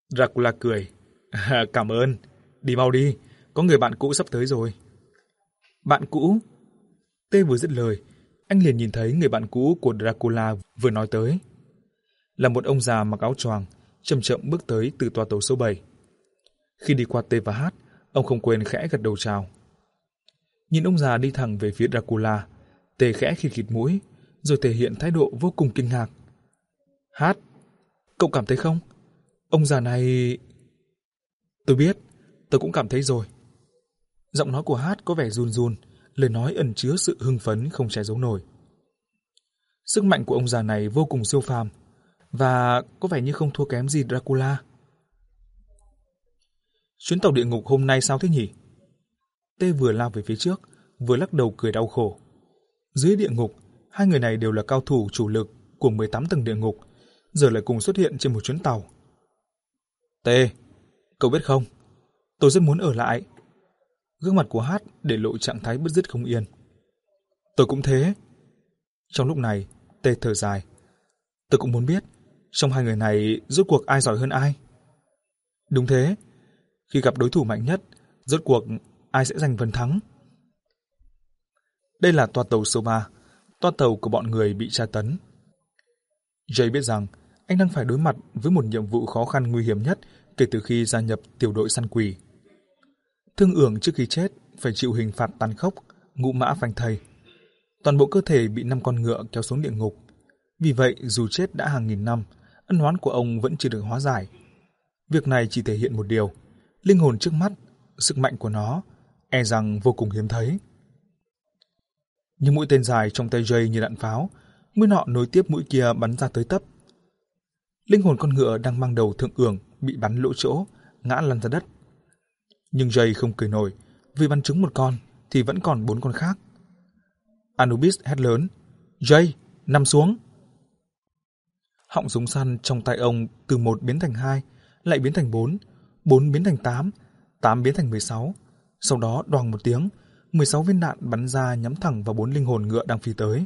Dracula cười, cảm ơn, đi mau đi, có người bạn cũ sắp tới rồi. Bạn cũ? Tê vừa dứt lời, anh liền nhìn thấy người bạn cũ của Dracula vừa nói tới. Là một ông già mặc áo choàng, chậm chậm bước tới từ tòa tàu số 7. Khi đi qua Tê và Hát, ông không quên khẽ gật đầu chào. Nhìn ông già đi thẳng về phía Dracula, Tê khẽ khịt khịt mũi, rồi thể hiện thái độ vô cùng kinh ngạc. Hát, cậu cảm thấy không? Ông già này... Tôi biết, tôi cũng cảm thấy rồi. Giọng nói của Hát có vẻ run run, lời nói ẩn chứa sự hưng phấn không che giấu nổi. Sức mạnh của ông già này vô cùng siêu phàm, và có vẻ như không thua kém gì Dracula. Chuyến tàu địa ngục hôm nay sao thế nhỉ? Tê vừa lao về phía trước, vừa lắc đầu cười đau khổ. Dưới địa ngục, hai người này đều là cao thủ chủ lực của 18 tầng địa ngục, giờ lại cùng xuất hiện trên một chuyến tàu. Tê, cậu biết không, tôi rất muốn ở lại, Gương mặt của Hát để lộ trạng thái bứt rứt không yên. Tôi cũng thế. Trong lúc này, Tê thở dài. Tôi cũng muốn biết, trong hai người này rốt cuộc ai giỏi hơn ai? Đúng thế. Khi gặp đối thủ mạnh nhất, rốt cuộc ai sẽ giành phần thắng? Đây là toa tàu số 3, toa tàu của bọn người bị tra tấn. Jay biết rằng anh đang phải đối mặt với một nhiệm vụ khó khăn nguy hiểm nhất kể từ khi gia nhập tiểu đội săn quỷ. Thương ưởng trước khi chết phải chịu hình phạt tàn khốc, ngũ mã phanh thây. Toàn bộ cơ thể bị năm con ngựa kéo xuống địa ngục. Vì vậy, dù chết đã hàng nghìn năm, ân oán của ông vẫn chưa được hóa giải. Việc này chỉ thể hiện một điều, linh hồn trước mắt, sức mạnh của nó, e rằng vô cùng hiếm thấy. Những mũi tên dài trong tay dây như đạn pháo, mũi nọ nối tiếp mũi kia bắn ra tới tấp. Linh hồn con ngựa đang mang đầu thượng ưởng bị bắn lỗ chỗ, ngã lăn ra đất. Nhưng dây không cười nổi, vì bắn trúng một con thì vẫn còn bốn con khác. Anubis hét lớn, Jay, nằm xuống. Họng súng săn trong tay ông từ một biến thành hai, lại biến thành bốn, bốn biến thành tám, tám biến thành mười sáu. Sau đó đoàn một tiếng, 16 viên đạn bắn ra nhắm thẳng vào bốn linh hồn ngựa đang phi tới.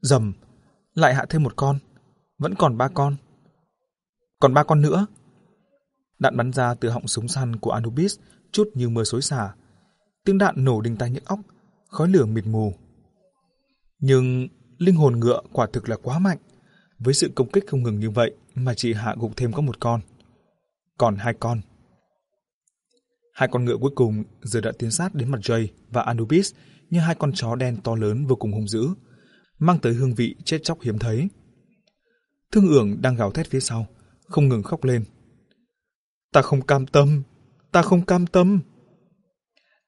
Dầm, lại hạ thêm một con, vẫn còn ba con. Còn ba con nữa. Đạn bắn ra từ họng súng săn của Anubis chút như mưa xối xả. Tiếng đạn nổ đinh tai nhức óc, khói lửa mịt mù. Nhưng linh hồn ngựa quả thực là quá mạnh. Với sự công kích không ngừng như vậy mà chỉ hạ gục thêm có một con. Còn hai con. Hai con ngựa cuối cùng giờ đã tiến sát đến mặt Jay và Anubis như hai con chó đen to lớn vô cùng hung dữ, mang tới hương vị chết chóc hiếm thấy. Thương ưởng đang gào thét phía sau, không ngừng khóc lên. Ta không cam tâm, ta không cam tâm.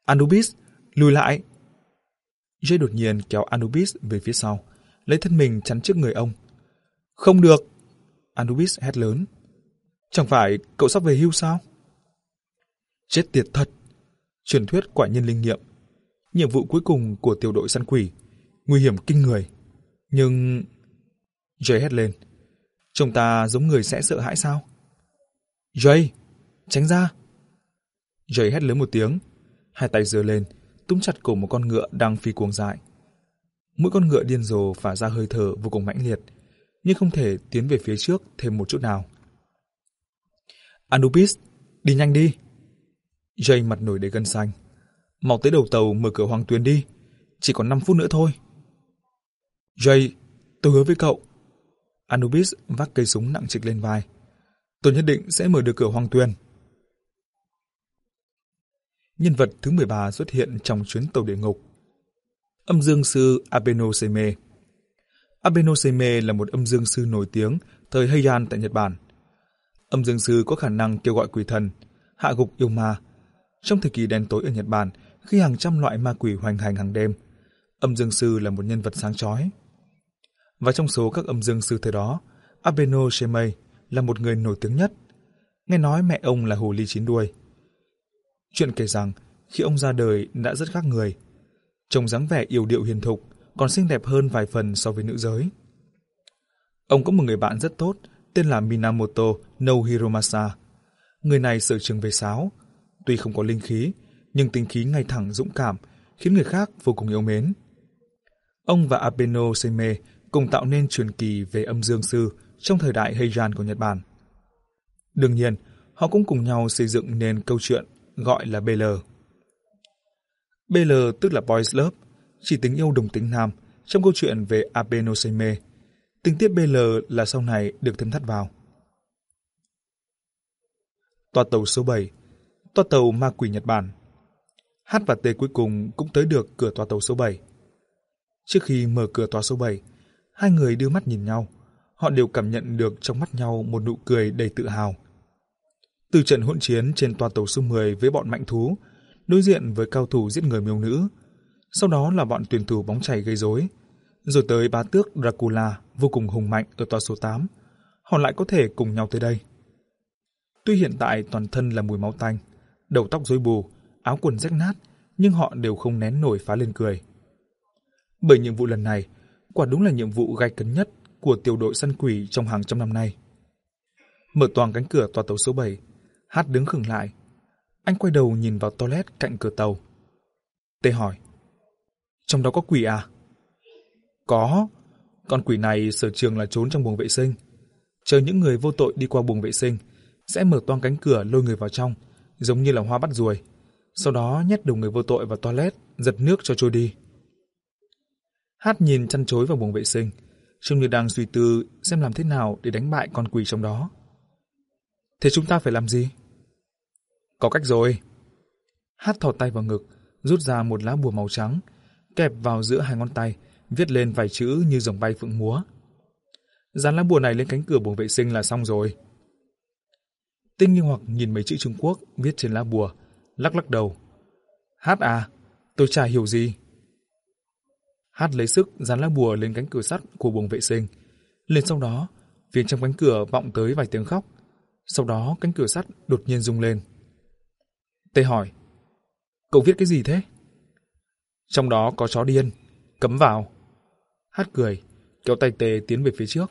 Anubis, lùi lại. Jay đột nhiên kéo Anubis về phía sau, lấy thân mình chắn trước người ông. Không được! Anubis hét lớn. Chẳng phải cậu sắp về hưu sao? Chết tiệt thật! Truyền thuyết quả nhân linh nghiệm. Nhiệm vụ cuối cùng của tiểu đội săn quỷ. Nguy hiểm kinh người. Nhưng... Jay hét lên. Chúng ta giống người sẽ sợ hãi sao? Jay! Tránh ra! Jay hét lớn một tiếng. Hai tay giơ lên, túm chặt cổ một con ngựa đang phi cuồng dại. Mỗi con ngựa điên rồ phả ra hơi thở vô cùng mãnh liệt, nhưng không thể tiến về phía trước thêm một chút nào. Anubis, đi nhanh đi! Jay mặt nổi đầy gân xanh. Mau tới đầu tàu mở cửa hoàng tuyến đi. Chỉ còn 5 phút nữa thôi. Jay, tôi hứa với cậu. Anubis vác cây súng nặng trịch lên vai. Tôi nhất định sẽ mở được cửa hoàng tuyền. Nhân vật thứ 13 xuất hiện trong chuyến tàu địa ngục. Âm dương sư Abenoseme. Abenoseme là một âm dương sư nổi tiếng thời Heian tại Nhật Bản. Âm dương sư có khả năng kêu gọi quỷ thần, hạ gục yêu ma trong thời kỳ đen tối ở Nhật Bản, khi hàng trăm loại ma quỷ hoành hành hàng đêm, âm dương sư là một nhân vật sáng chói. Và trong số các âm dương sư thời đó, Abeno Shemei là một người nổi tiếng nhất. Nghe nói mẹ ông là hồ ly chín đuôi. Chuyện kể rằng, khi ông ra đời đã rất khác người. Trông dáng vẻ yêu điệu hiền thục, còn xinh đẹp hơn vài phần so với nữ giới. Ông có một người bạn rất tốt, tên là Minamoto No Hiromasa. Người này sở trường về sáo, Tuy không có linh khí, nhưng tính khí ngay thẳng dũng cảm, khiến người khác vô cùng yêu mến. Ông và Abeno Seime cùng tạo nên truyền kỳ về âm dương sư trong thời đại Heian của Nhật Bản. Đương nhiên, họ cũng cùng nhau xây dựng nên câu chuyện gọi là BL. BL tức là Boys Love, chỉ tình yêu đồng tính nam trong câu chuyện về Abeno Seime. Tình tiết BL là sau này được thêm thắt vào. Toa tàu số 7 toa tàu ma quỷ Nhật Bản. H và T cuối cùng cũng tới được cửa toa tàu số 7. Trước khi mở cửa toa số 7, hai người đưa mắt nhìn nhau. Họ đều cảm nhận được trong mắt nhau một nụ cười đầy tự hào. Từ trận hỗn chiến trên toa tàu số 10 với bọn mạnh thú, đối diện với cao thủ giết người miêu nữ. Sau đó là bọn tuyển thủ bóng chảy gây rối. Rồi tới bá tước Dracula vô cùng hùng mạnh ở toa số 8. Họ lại có thể cùng nhau tới đây. Tuy hiện tại toàn thân là mùi máu tanh, đầu tóc rối bù, áo quần rách nát, nhưng họ đều không nén nổi phá lên cười. Bởi nhiệm vụ lần này, quả đúng là nhiệm vụ gai cấn nhất của tiểu đội săn quỷ trong hàng trăm năm nay. Mở toàn cánh cửa tòa tàu số 7, Hát đứng khựng lại. Anh quay đầu nhìn vào toilet cạnh cửa tàu. Tê hỏi. Trong đó có quỷ à? Có. Con quỷ này sở trường là trốn trong buồng vệ sinh. Chờ những người vô tội đi qua buồng vệ sinh, sẽ mở toang cánh cửa lôi người vào trong, giống như là hoa bắt ruồi. Sau đó nhét đầu người vô tội vào toilet, giật nước cho trôi đi. Hát nhìn chăn chối vào buồng vệ sinh, trông như đang suy tư xem làm thế nào để đánh bại con quỷ trong đó. Thế chúng ta phải làm gì? Có cách rồi. Hát thò tay vào ngực, rút ra một lá bùa màu trắng, kẹp vào giữa hai ngón tay, viết lên vài chữ như dòng bay phượng múa. Dán lá bùa này lên cánh cửa buồng vệ sinh là xong rồi. Tinh nghi hoặc nhìn mấy chữ Trung Quốc viết trên lá bùa, lắc lắc đầu. Hát à, tôi chả hiểu gì. Hát lấy sức dán lá bùa lên cánh cửa sắt của buồng vệ sinh. Lên sau đó, phía trong cánh cửa vọng tới vài tiếng khóc. Sau đó cánh cửa sắt đột nhiên rung lên. Tê hỏi, cậu viết cái gì thế? Trong đó có chó điên, cấm vào. Hát cười, kéo tay Tê tiến về phía trước.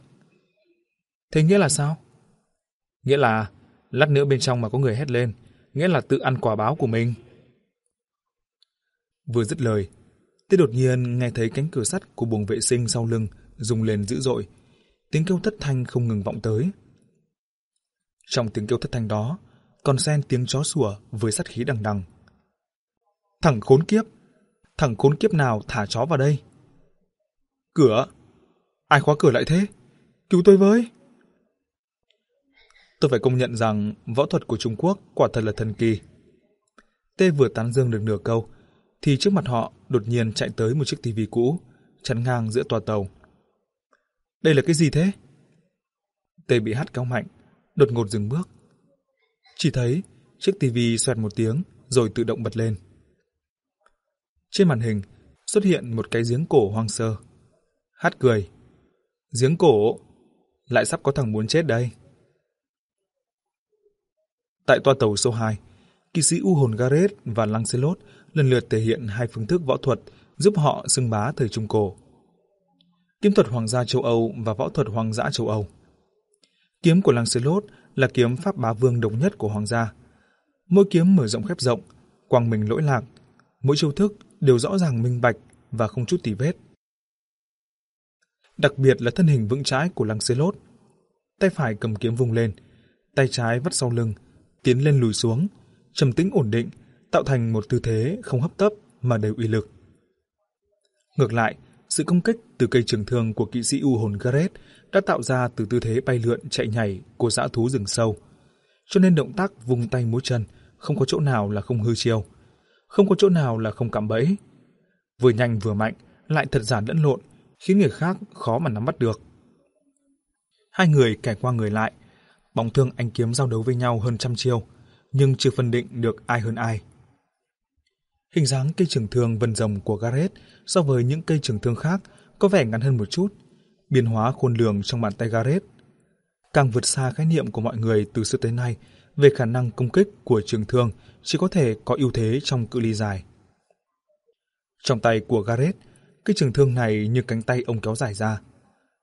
Thế nghĩa là sao? Nghĩa là, lát nữa bên trong mà có người hét lên, nghĩa là tự ăn quả báo của mình. Vừa dứt lời, Tê đột nhiên nghe thấy cánh cửa sắt của buồng vệ sinh sau lưng rung lên dữ dội, tiếng kêu thất thanh không ngừng vọng tới. Trong tiếng kêu thất thanh đó, còn xen tiếng chó sủa với sát khí đằng đằng. Thằng khốn kiếp! Thằng khốn kiếp nào thả chó vào đây? Cửa! Ai khóa cửa lại thế? Cứu tôi với! Tôi phải công nhận rằng võ thuật của Trung Quốc quả thật là thần kỳ. Tê vừa tán dương được nửa câu, thì trước mặt họ đột nhiên chạy tới một chiếc tivi cũ, chắn ngang giữa tòa tàu. Đây là cái gì thế? Tê bị hắt cao mạnh, đột ngột dừng bước. Chỉ thấy chiếc tivi xoẹt một tiếng rồi tự động bật lên. Trên màn hình xuất hiện một cái giếng cổ hoang sơ. Hát cười. Giếng cổ? Lại sắp có thằng muốn chết đây. Tại toa tàu số 2, kỵ sĩ U hồn Gareth và Lancelot lần lượt thể hiện hai phương thức võ thuật giúp họ xưng bá thời Trung Cổ. Kiếm thuật Hoàng gia châu Âu và võ thuật Hoàng dã châu Âu. Kiếm của Lancelot là kiếm pháp bá vương độc nhất của Hoàng gia. Mỗi kiếm mở rộng khép rộng, quang mình lỗi lạc, mỗi chiêu thức đều rõ ràng minh bạch và không chút tỉ vết. Đặc biệt là thân hình vững chãi của Lăng Xê-lốt. Tay phải cầm kiếm vùng lên, tay trái vắt sau lưng, tiến lên lùi xuống, trầm tĩnh ổn định, tạo thành một tư thế không hấp tấp mà đều uy lực. Ngược lại, sự công kích từ cây trường thương của kỵ sĩ U hồn Gareth đã tạo ra từ tư thế bay lượn chạy nhảy của dã thú rừng sâu. Cho nên động tác vùng tay múa chân không có chỗ nào là không hư chiêu, không có chỗ nào là không cạm bẫy. Vừa nhanh vừa mạnh, lại thật giản lẫn lộn, khiến người khác khó mà nắm bắt được. Hai người kẻ qua người lại, bóng thương anh kiếm giao đấu với nhau hơn trăm chiêu, nhưng chưa phân định được ai hơn ai. Hình dáng cây trường thương vân rồng của Gareth so với những cây trường thương khác có vẻ ngắn hơn một chút, biến hóa khôn lường trong bàn tay Gareth. Càng vượt xa khái niệm của mọi người từ xưa tới nay về khả năng công kích của trường thương chỉ có thể có ưu thế trong cự ly dài. Trong tay của Gareth, cái trường thương này như cánh tay ông kéo dài ra.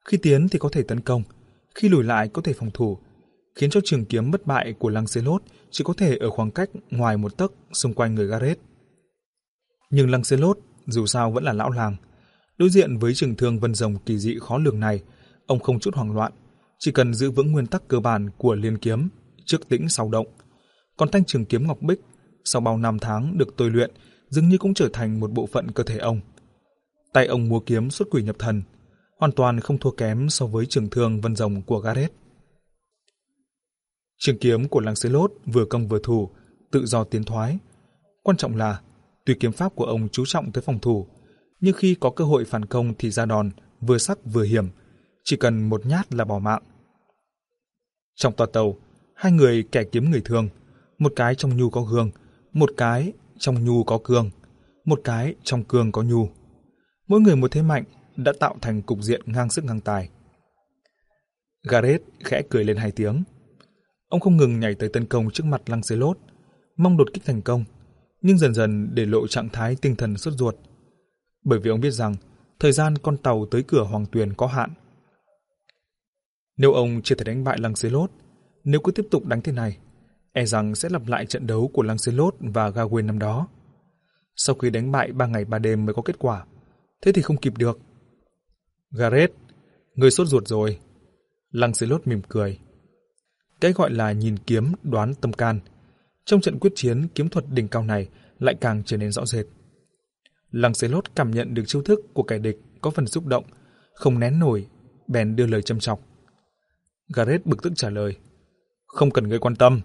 Khi tiến thì có thể tấn công, khi lùi lại có thể phòng thủ, khiến cho trường kiếm bất bại của Lancelot chỉ có thể ở khoảng cách ngoài một tấc xung quanh người Gareth. Nhưng Lancelot dù sao vẫn là lão làng. Đối diện với trường thương vân rồng kỳ dị khó lường này, ông không chút hoảng loạn, chỉ cần giữ vững nguyên tắc cơ bản của liên kiếm, trước tĩnh sau động. Còn thanh trường kiếm ngọc bích, sau bao năm tháng được tôi luyện, dường như cũng trở thành một bộ phận cơ thể ông. Tay ông múa kiếm xuất quỷ nhập thần, hoàn toàn không thua kém so với trường thương vân rồng của Gareth. Trường kiếm của Lancelot vừa công vừa thủ, tự do tiến thoái. Quan trọng là Tuy kiếm pháp của ông chú trọng tới phòng thủ, nhưng khi có cơ hội phản công thì ra đòn, vừa sắc vừa hiểm, chỉ cần một nhát là bỏ mạng. Trong toa tàu, hai người kẻ kiếm người thương, một cái trong nhu có gương, một cái trong nhu có cương, một cái trong cương có nhu. Mỗi người một thế mạnh đã tạo thành cục diện ngang sức ngang tài. Gareth khẽ cười lên hai tiếng. Ông không ngừng nhảy tới tấn công trước mặt Lancelot, mong đột kích thành công, nhưng dần dần để lộ trạng thái tinh thần sốt ruột. Bởi vì ông biết rằng thời gian con tàu tới cửa Hoàng Tuyền có hạn. Nếu ông chưa thể đánh bại Lancelot, nếu cứ tiếp tục đánh thế này, e rằng sẽ lặp lại trận đấu của Lancelot và Gawain năm đó. Sau khi đánh bại ba ngày ba đêm mới có kết quả, thế thì không kịp được. Gareth, người sốt ruột rồi. Lancelot mỉm cười. Cái gọi là nhìn kiếm đoán tâm can – trong trận quyết chiến kiếm thuật đỉnh cao này lại càng trở nên rõ rệt. Lancelot cảm nhận được chiêu thức của kẻ địch có phần xúc động, không nén nổi, bèn đưa lời châm chọc. Gareth bực tức trả lời, không cần ngươi quan tâm.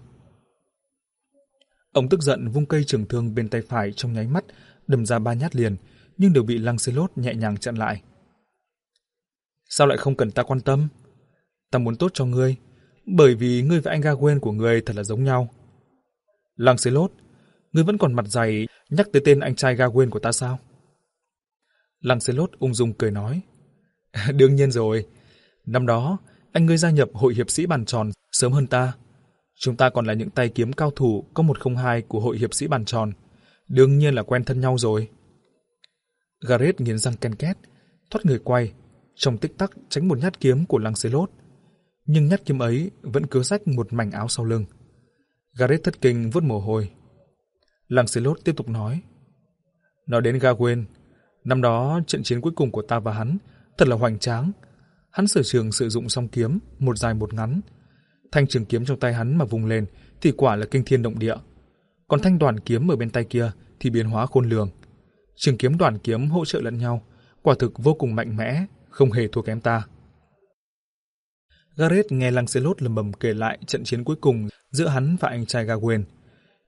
Ông tức giận vung cây trường thương bên tay phải trong nháy mắt, đâm ra ba nhát liền, nhưng đều bị Lancelot nhẹ nhàng chặn lại. Sao lại không cần ta quan tâm? Ta muốn tốt cho ngươi, bởi vì ngươi và anh Gawain của ngươi thật là giống nhau. Lancelot, ngươi vẫn còn mặt dày nhắc tới tên anh trai Gawain của ta sao? Lancelot ung dung cười nói. Đương nhiên rồi. Năm đó, anh ngươi gia nhập hội hiệp sĩ bàn tròn sớm hơn ta. Chúng ta còn là những tay kiếm cao thủ có một không hai của hội hiệp sĩ bàn tròn. Đương nhiên là quen thân nhau rồi. Gareth nghiến răng ken két, thoát người quay, trong tích tắc tránh một nhát kiếm của Lancelot. Nhưng nhát kiếm ấy vẫn cứ rách một mảnh áo sau lưng. Gareth thất kinh vứt mồ hôi. Lancelot tiếp tục nói. Nói đến Gawain, năm đó trận chiến cuối cùng của ta và hắn thật là hoành tráng. Hắn sở trường sử dụng song kiếm, một dài một ngắn. Thanh trường kiếm trong tay hắn mà vùng lên thì quả là kinh thiên động địa. Còn thanh đoàn kiếm ở bên tay kia thì biến hóa khôn lường. Trường kiếm đoàn kiếm hỗ trợ lẫn nhau, quả thực vô cùng mạnh mẽ, không hề thua kém ta. Gareth nghe Lancelot lầm bầm kể lại trận chiến cuối cùng giữa hắn và anh trai Gawain.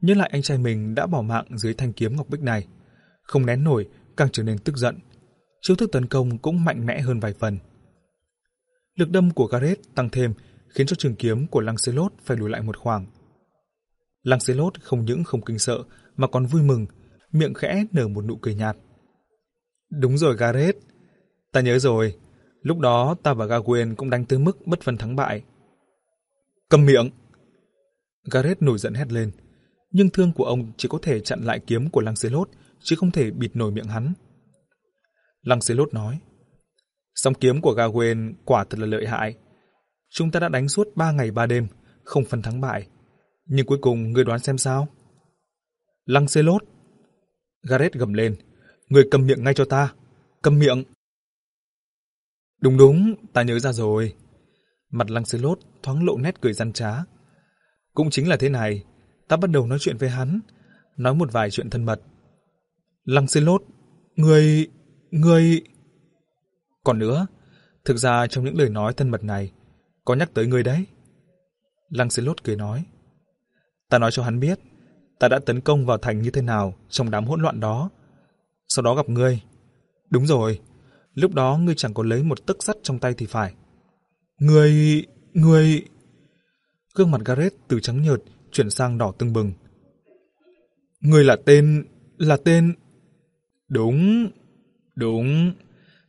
Nhớ lại anh trai mình đã bỏ mạng dưới thanh kiếm ngọc bích này. Không nén nổi, càng trở nên tức giận. Chiêu thức tấn công cũng mạnh mẽ hơn vài phần. Lực đâm của Gareth tăng thêm khiến cho trường kiếm của Lancelot phải lùi lại một khoảng. Lancelot không những không kinh sợ mà còn vui mừng, miệng khẽ nở một nụ cười nhạt. Đúng rồi Gareth, ta nhớ rồi, lúc đó ta và Gawain cũng đánh tới mức bất phân thắng bại. Cầm miệng! Gareth nổi giận hét lên, nhưng thương của ông chỉ có thể chặn lại kiếm của Lancelot, chứ không thể bịt nổi miệng hắn. Lancelot nói, song kiếm của Gawain quả thật là lợi hại. Chúng ta đã đánh suốt ba ngày ba đêm, không phân thắng bại. Nhưng cuối cùng người đoán xem sao? Lancelot! Gareth gầm lên, người cầm miệng ngay cho ta, cầm miệng! Đúng đúng, ta nhớ ra rồi. Mặt Lancelot thoáng lộ nét cười gian trá. Cũng chính là thế này, ta bắt đầu nói chuyện với hắn, nói một vài chuyện thân mật. Lancelot, người... người... Còn nữa, thực ra trong những lời nói thân mật này, có nhắc tới người đấy. Lancelot cười nói. Ta nói cho hắn biết, ta đã tấn công vào thành như thế nào trong đám hỗn loạn đó. Sau đó gặp ngươi. Đúng rồi, lúc đó ngươi chẳng có lấy một tấc sắt trong tay thì phải. Ngươi... ngươi... Gương mặt Gareth từ trắng nhợt chuyển sang đỏ tưng bừng. Ngươi là tên... là tên... Đúng... đúng...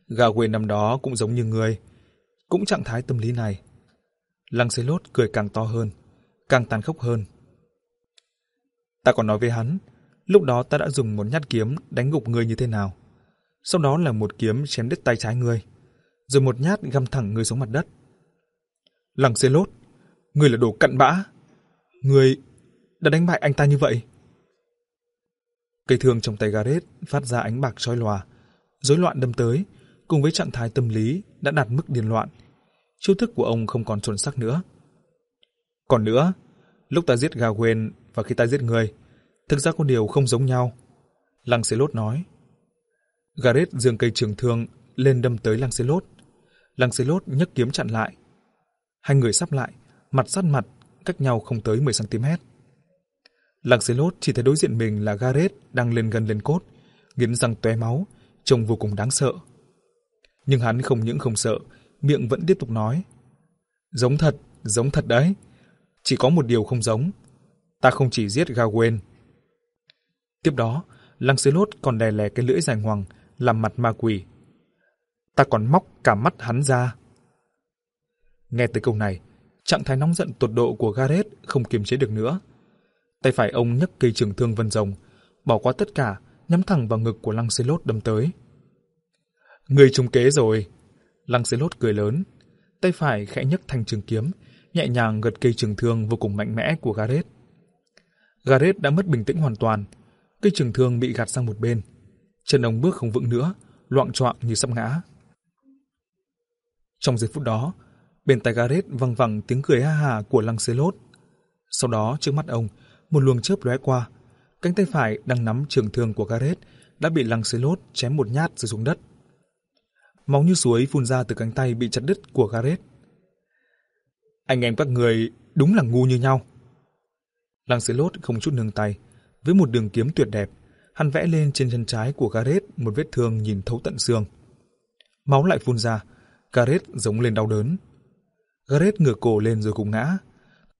Gawain năm đó cũng giống như ngươi. Cũng trạng thái tâm lý này. Lancelot cười càng to hơn, càng tàn khốc hơn. Ta còn nói với hắn, lúc đó ta đã dùng một nhát kiếm đánh gục ngươi như thế nào. Sau đó là một kiếm chém đứt tay trái ngươi, rồi một nhát găm thẳng ngươi xuống mặt đất. Lancelot, ngươi là đồ cặn bã. Ngươi đã đánh bại anh ta như vậy. Cây thương trong tay Gareth phát ra ánh bạc chói lòa, rối loạn đâm tới, cùng với trạng thái tâm lý đã đạt mức điên loạn. Chiêu thức của ông không còn chuẩn sắc nữa. Còn nữa, lúc ta giết Gawain và khi ta giết người, thực ra có điều không giống nhau. Lancelot nói. Gareth dường cây trường thương lên đâm tới Lancelot. Lancelot nhấc kiếm chặn lại. Hai người sắp lại, mặt sát mặt, cách nhau không tới 10cm. Lancelot chỉ thấy đối diện mình là Gareth đang lên gần lên cốt, nghiến răng tóe máu, trông vô cùng đáng sợ. Nhưng hắn không những không sợ, miệng vẫn tiếp tục nói. Giống thật, giống thật đấy. Chỉ có một điều không giống. Ta không chỉ giết Gawain. Tiếp đó, Lancelot còn đè lè cái lưỡi dài ngoằng, làm mặt ma quỷ. Ta còn móc cả mắt hắn ra. Nghe tới câu này, trạng thái nóng giận tột độ của Gareth không kiềm chế được nữa. Tay phải ông nhấc cây trường thương vân rồng, bỏ qua tất cả, nhắm thẳng vào ngực của Lancelot đâm tới. Người trùng kế rồi. Lancelot cười lớn, tay phải khẽ nhấc thanh trường kiếm, nhẹ nhàng gật cây trường thương vô cùng mạnh mẽ của Gareth. Gareth đã mất bình tĩnh hoàn toàn, cây trường thương bị gạt sang một bên. Chân ông bước không vững nữa, loạn choạng như sắp ngã. Trong giây phút đó, bên tai Gareth văng vẳng tiếng cười ha hà của Lancelot. Sau đó trước mắt ông, một luồng chớp lóe qua, cánh tay phải đang nắm trường thương của Gareth đã bị Lancelot chém một nhát rơi xuống đất. máu như suối phun ra từ cánh tay bị chặt đứt của Gareth. Anh em các người đúng là ngu như nhau. Lancelot không chút nương tay, với một đường kiếm tuyệt đẹp, hắn vẽ lên trên chân trái của Gareth một vết thương nhìn thấu tận xương. Máu lại phun ra, Gareth giống lên đau đớn. Gareth ngửa cổ lên rồi cũng ngã,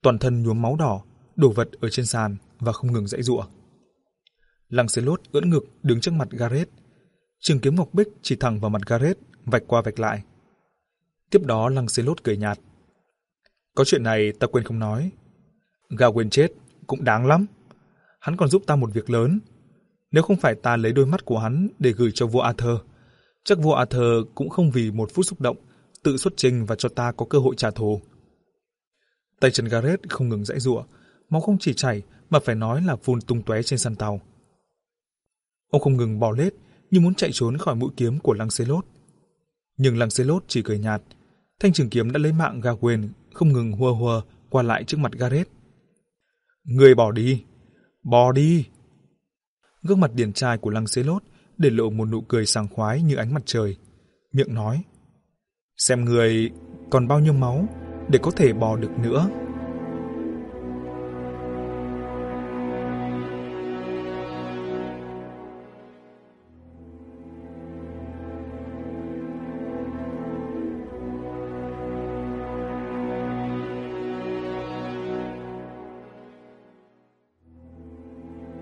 toàn thân nhuốm máu đỏ, đổ vật ở trên sàn và không ngừng dãy giụa. Lancelot ưỡn ngực đứng trước mặt Gareth. Trường kiếm ngọc bích chỉ thẳng vào mặt Gareth, vạch qua vạch lại. Tiếp đó Lancelot cười nhạt. Có chuyện này ta quên không nói. Gawain chết cũng đáng lắm. Hắn còn giúp ta một việc lớn. Nếu không phải ta lấy đôi mắt của hắn để gửi cho vua Arthur, chắc vua Arthur cũng không vì một phút xúc động tự xuất trình và cho ta có cơ hội trả thù. Tay chân Gareth không ngừng dãy giụa, máu không chỉ chảy mà phải nói là phun tung tóe trên sàn tàu. Ông không ngừng bò lết như muốn chạy trốn khỏi mũi kiếm của Lancelot. Nhưng Lancelot chỉ cười nhạt, thanh trường kiếm đã lấy mạng Gawain không ngừng hùa hùa qua lại trước mặt Gareth. Người bỏ đi, bỏ đi. Gương mặt điển trai của Lăng Sê Lốt để lộ một nụ cười sảng khoái như ánh mặt trời. Miệng nói, xem người còn bao nhiêu máu để có thể bò được nữa.